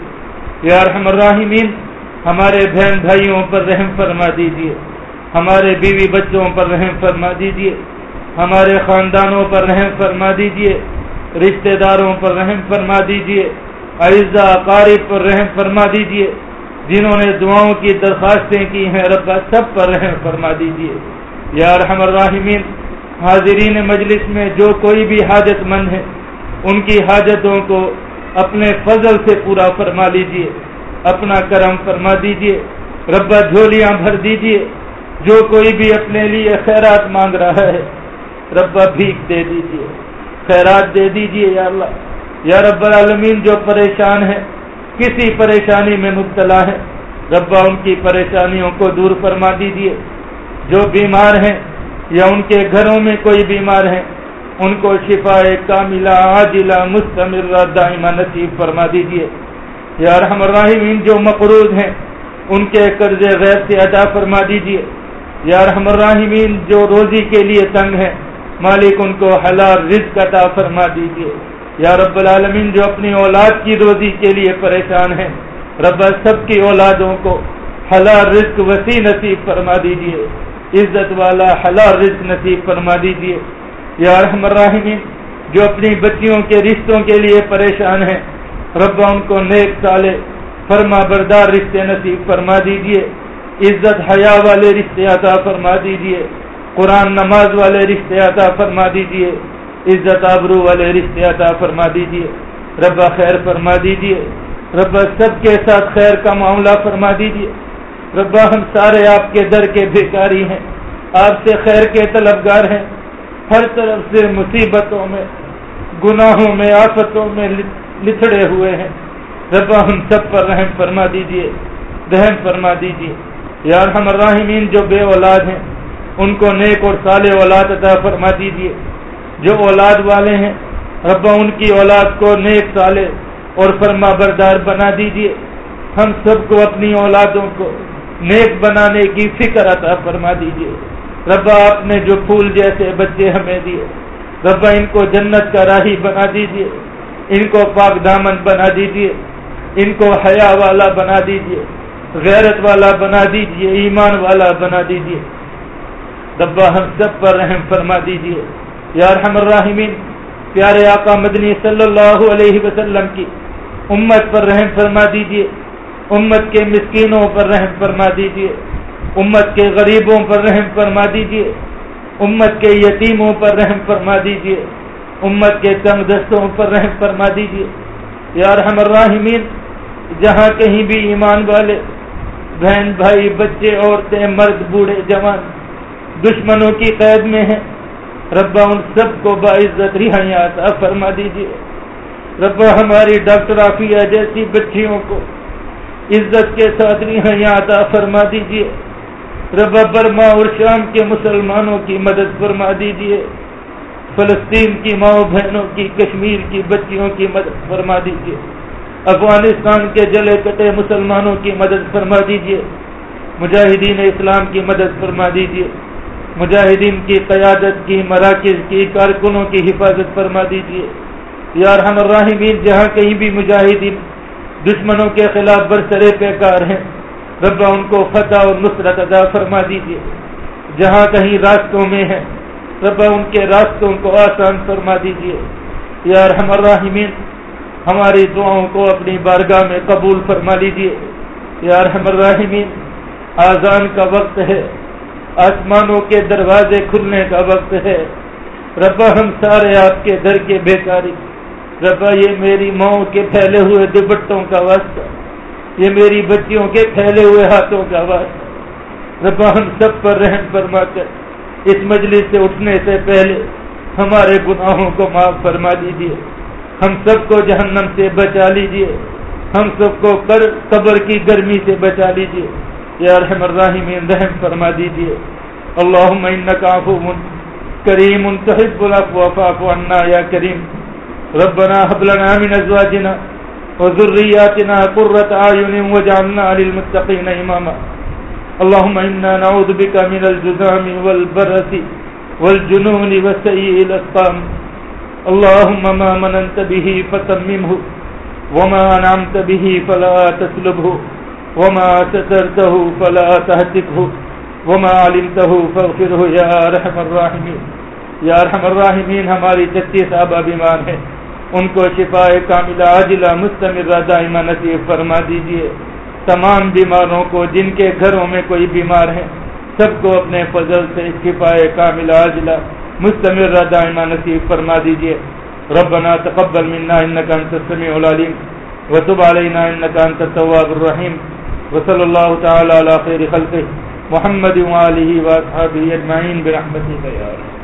Speaker 1: یا رحم الراحمین، ہمارے بہن بھائیوں پر رحم فرما دیجیے ہمارے بیوی بچوں پر رحم فرما دیجیے ہمارے خاندانوں پر رحم فرما دیجیے رشتہ داروں پر رحم فرما دیجیے اعزا قارب پر رحم فرما دیجیے جنہوں نے دعاؤں کی درخواستیں کی ہیں ربا سب پر رحم فرما دیجیے یا رحم الراحمین، حاضرین مجلس میں جو کوئی بھی حاجت مند ہے ان کی حاجتوں کو اپنے فضل سے پورا فرما لیجیے اپنا کرم فرما دیجیے ربا جھولیاں بھر دیجیے جو کوئی بھی اپنے لیے خیرات مانگ رہا ہے ربا بھیک دے دیجیے خیرات دے دیجیے یا اللہ۔ یا رب العالمین، جو پریشان ہے کسی پریشانی میں مبتلا ہے ربا ان کی پریشانیوں کو دور فرما دیجیے جو بیمار ہیں یا ان کے گھروں میں کوئی بیمار ہے ان کو شفا کاملہ، عاجلہ مستمر دائمہ نصیب فرما دیجیے یا رحم الرحمین جو مقروض ہیں، ان کے قرض غیر سے ادا فرما دیجیے یا رحم الرحمین جو روزی کے لیے تنگ ہیں، مالک ان کو حلال رزق عطا فرما دیجیے یا رب العالمین، جو اپنی اولاد کی روزی کے لیے پریشان ہیں، رب سب کی اولادوں کو حلال رزق وسیع نصیب فرما دیجیے عزت والا حلال رزق نصیب فرما دیجیے یا رحم الرحمین جو اپنی بچیوں کے رشتوں کے لیے پریشان ہیں، رب ان کو نیک سالے فرما بردار رشتے نصیب فرما دیجیے عزت، حیا والے رشتے عطا فرما دیجیے قرآن نماز والے رشتے عطا فرما دیجیے عزت آبرو والے رشتے عطا فرما دیجیے ربا خیر فرما دیجیے ربا سب کے ساتھ خیر کا معاملہ فرما دیجیے ربا ہم سارے آپ کے در کے بھیکاری ہیں۔ آپ سے خیر کے طلبگار ہیں۔ ہر طرف سے مصیبتوں میں، گناہوں میں، آفتوں میں لتڑے ہوئے ہیں۔ ربا ہم سب پر رحم فرما دیجیے رحم فرما دیجیے یار ہم الراحمین، جو بے اولاد ہیں، ان کو نیک اور سال اولاد عطا فرما دیجیے جو اولاد والے ہیں، ربا، ان کی اولاد کو نیک سالے اور فرما بردار بنا دیجیے ہم سب کو اپنی اولادوں کو نیک بنانے کی فکر عطا فرما دیجیے ربا، آپ نے جو پھول جیسے بچے ہمیں دیے، ربا، ان کو جنت کا راہی بنا دیجیے ان کو پاک دامن بنا دیجیے ان کو حیا والا بنا دیجیے غیرت والا بنا دیجیے ایمان والا بنا دیجیے ربا ہم سب پر رحم فرما دیجیے یا رحم الراحمین، پیارے آقا مدنی صلی اللہ علیہ وسلم کی، امت پر رحم فرما دیجیے امت کے مسکینوں پر رحم فرما دیجیے امت کے غریبوں پر رحم فرما دیجیے امت کے یتیموں پر رحم فرما دیجیے امت کے تنگ دستوں پر رحم فرما دیجیے یا رحم الراحمین، جہاں کہیں بھی ایمان والے بہن بھائی بچے عورتیں مرد بوڑھے جوان دشمنوں کی قید میں ہیں۔ ربا ان سب کو باعزت رہایات فرما دیجیے ربا ہماری ڈاکٹر آفیہ جیسی بچیوں کو عزت کے ساتھ رہایات فرما دیجیے ربا برما اور شام کے مسلمانوں کی مدد فرما دیجیے فلسطین کی ماؤں بہنوں کی، کشمیر کی بچیوں کی مدد فرما دیجیے افغانستان کے جلے کٹے مسلمانوں کی مدد فرما دیجیے مجاہدین اسلام کی مدد فرما دیجیے مجاہدین کی قیادت کی، مراکز کی، کارکنوں کی حفاظت فرما دیجیے یا رحم الراحمین، جہاں کہیں بھی مجاہدین دشمنوں کے خلاف برسرے پیکار ہیں ربا ان کو فتح اور نصرت ادا فرما دیجیے جہاں کہیں راستوں میں ہیں
Speaker 2: ربا ان کے راستوں کو آسان فرما دیجیے یا رحم الراحمین ہماری دعاؤں کو اپنی بارگاہ میں قبول فرما لیجیے یا رحم الراحمین آزان کا وقت ہے۔ آسمانوں کے دروازے کھلنے کا وقت ہے۔ ربا ہم سارے آپ کے در کے بیکاری۔ ربا یہ میری ماؤں کے پھیلے ہوئے دوپٹوں کا واسطہ۔ یہ میری بچیوں کے پھیلے ہوئے ہاتھوں کا واسطہ۔ ربا ہم سب پر رحم فرما کر اس مجلس سے اٹھنے سے پہلے ہمارے گناہوں کو معاف فرما دیجیے ہم سب کو جہنم سے بچا لیجیے ہم سب کو قبر کی گرمی سے بچا لیجیے یا رحم الراحمین، رحم فرما دیجیے اللہم انکا عفو کریم، تحب العفو، فاعف عنا یا کریم۔ ربنا حب لنا من ازواجنا وذرياتنا قرة اعين واجعلنا للمتقين اماما۔ اللهم انا نعوذ بك من الجذام والبرس والجنون وسيء الاسقام اللهم ما مننت به فتممه وما انعمت به فلا تسلبه وما سترته فلا تهتكه وما علمته فاغفره يا رحم الراحمين یا رحم الراحمین ہماری چچی صاحبہ بیمار ہیں ان کو شفا کاملہ، عاجلہ، مستمرہ، دائمہ نصیب فرما دیجیے۔ تمام بیماروں کو، جن کے گھروں میں کوئی بیمار ہے، سب کو اپنے فضل سے شفا کاملہ، عاجلہ۔ مستمرہ دائمہ نصیب فرما دیجیے. ربنا تقبل منا انك انت السميع العليم وتب علينا انك انت التواب الرحيم وصلى الله تعالى على خير خلقه محمد وآله وأصحابه أجمعين برحمتك يا رب.